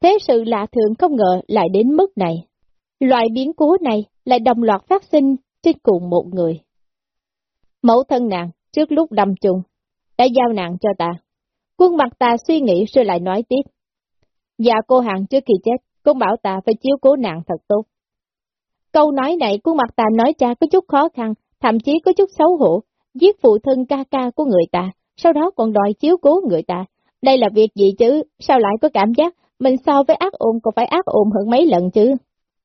Thế sự lạ thường không ngờ lại đến mức này. Loại biến cố này lại đồng loạt phát sinh trên cùng một người. Mẫu thân nàng, trước lúc đâm chung, đã giao nạn cho ta. Quân mặt ta suy nghĩ rồi lại nói tiếp. Dạ cô hàng trước khi chết, cũng bảo ta phải chiếu cố nạn thật tốt. Câu nói này quân mặt ta nói cha có chút khó khăn, thậm chí có chút xấu hổ, giết phụ thân ca ca của người ta, sau đó còn đòi chiếu cố người ta. Đây là việc gì chứ, sao lại có cảm giác mình so với ác ôn còn phải ác ôn hơn mấy lần chứ?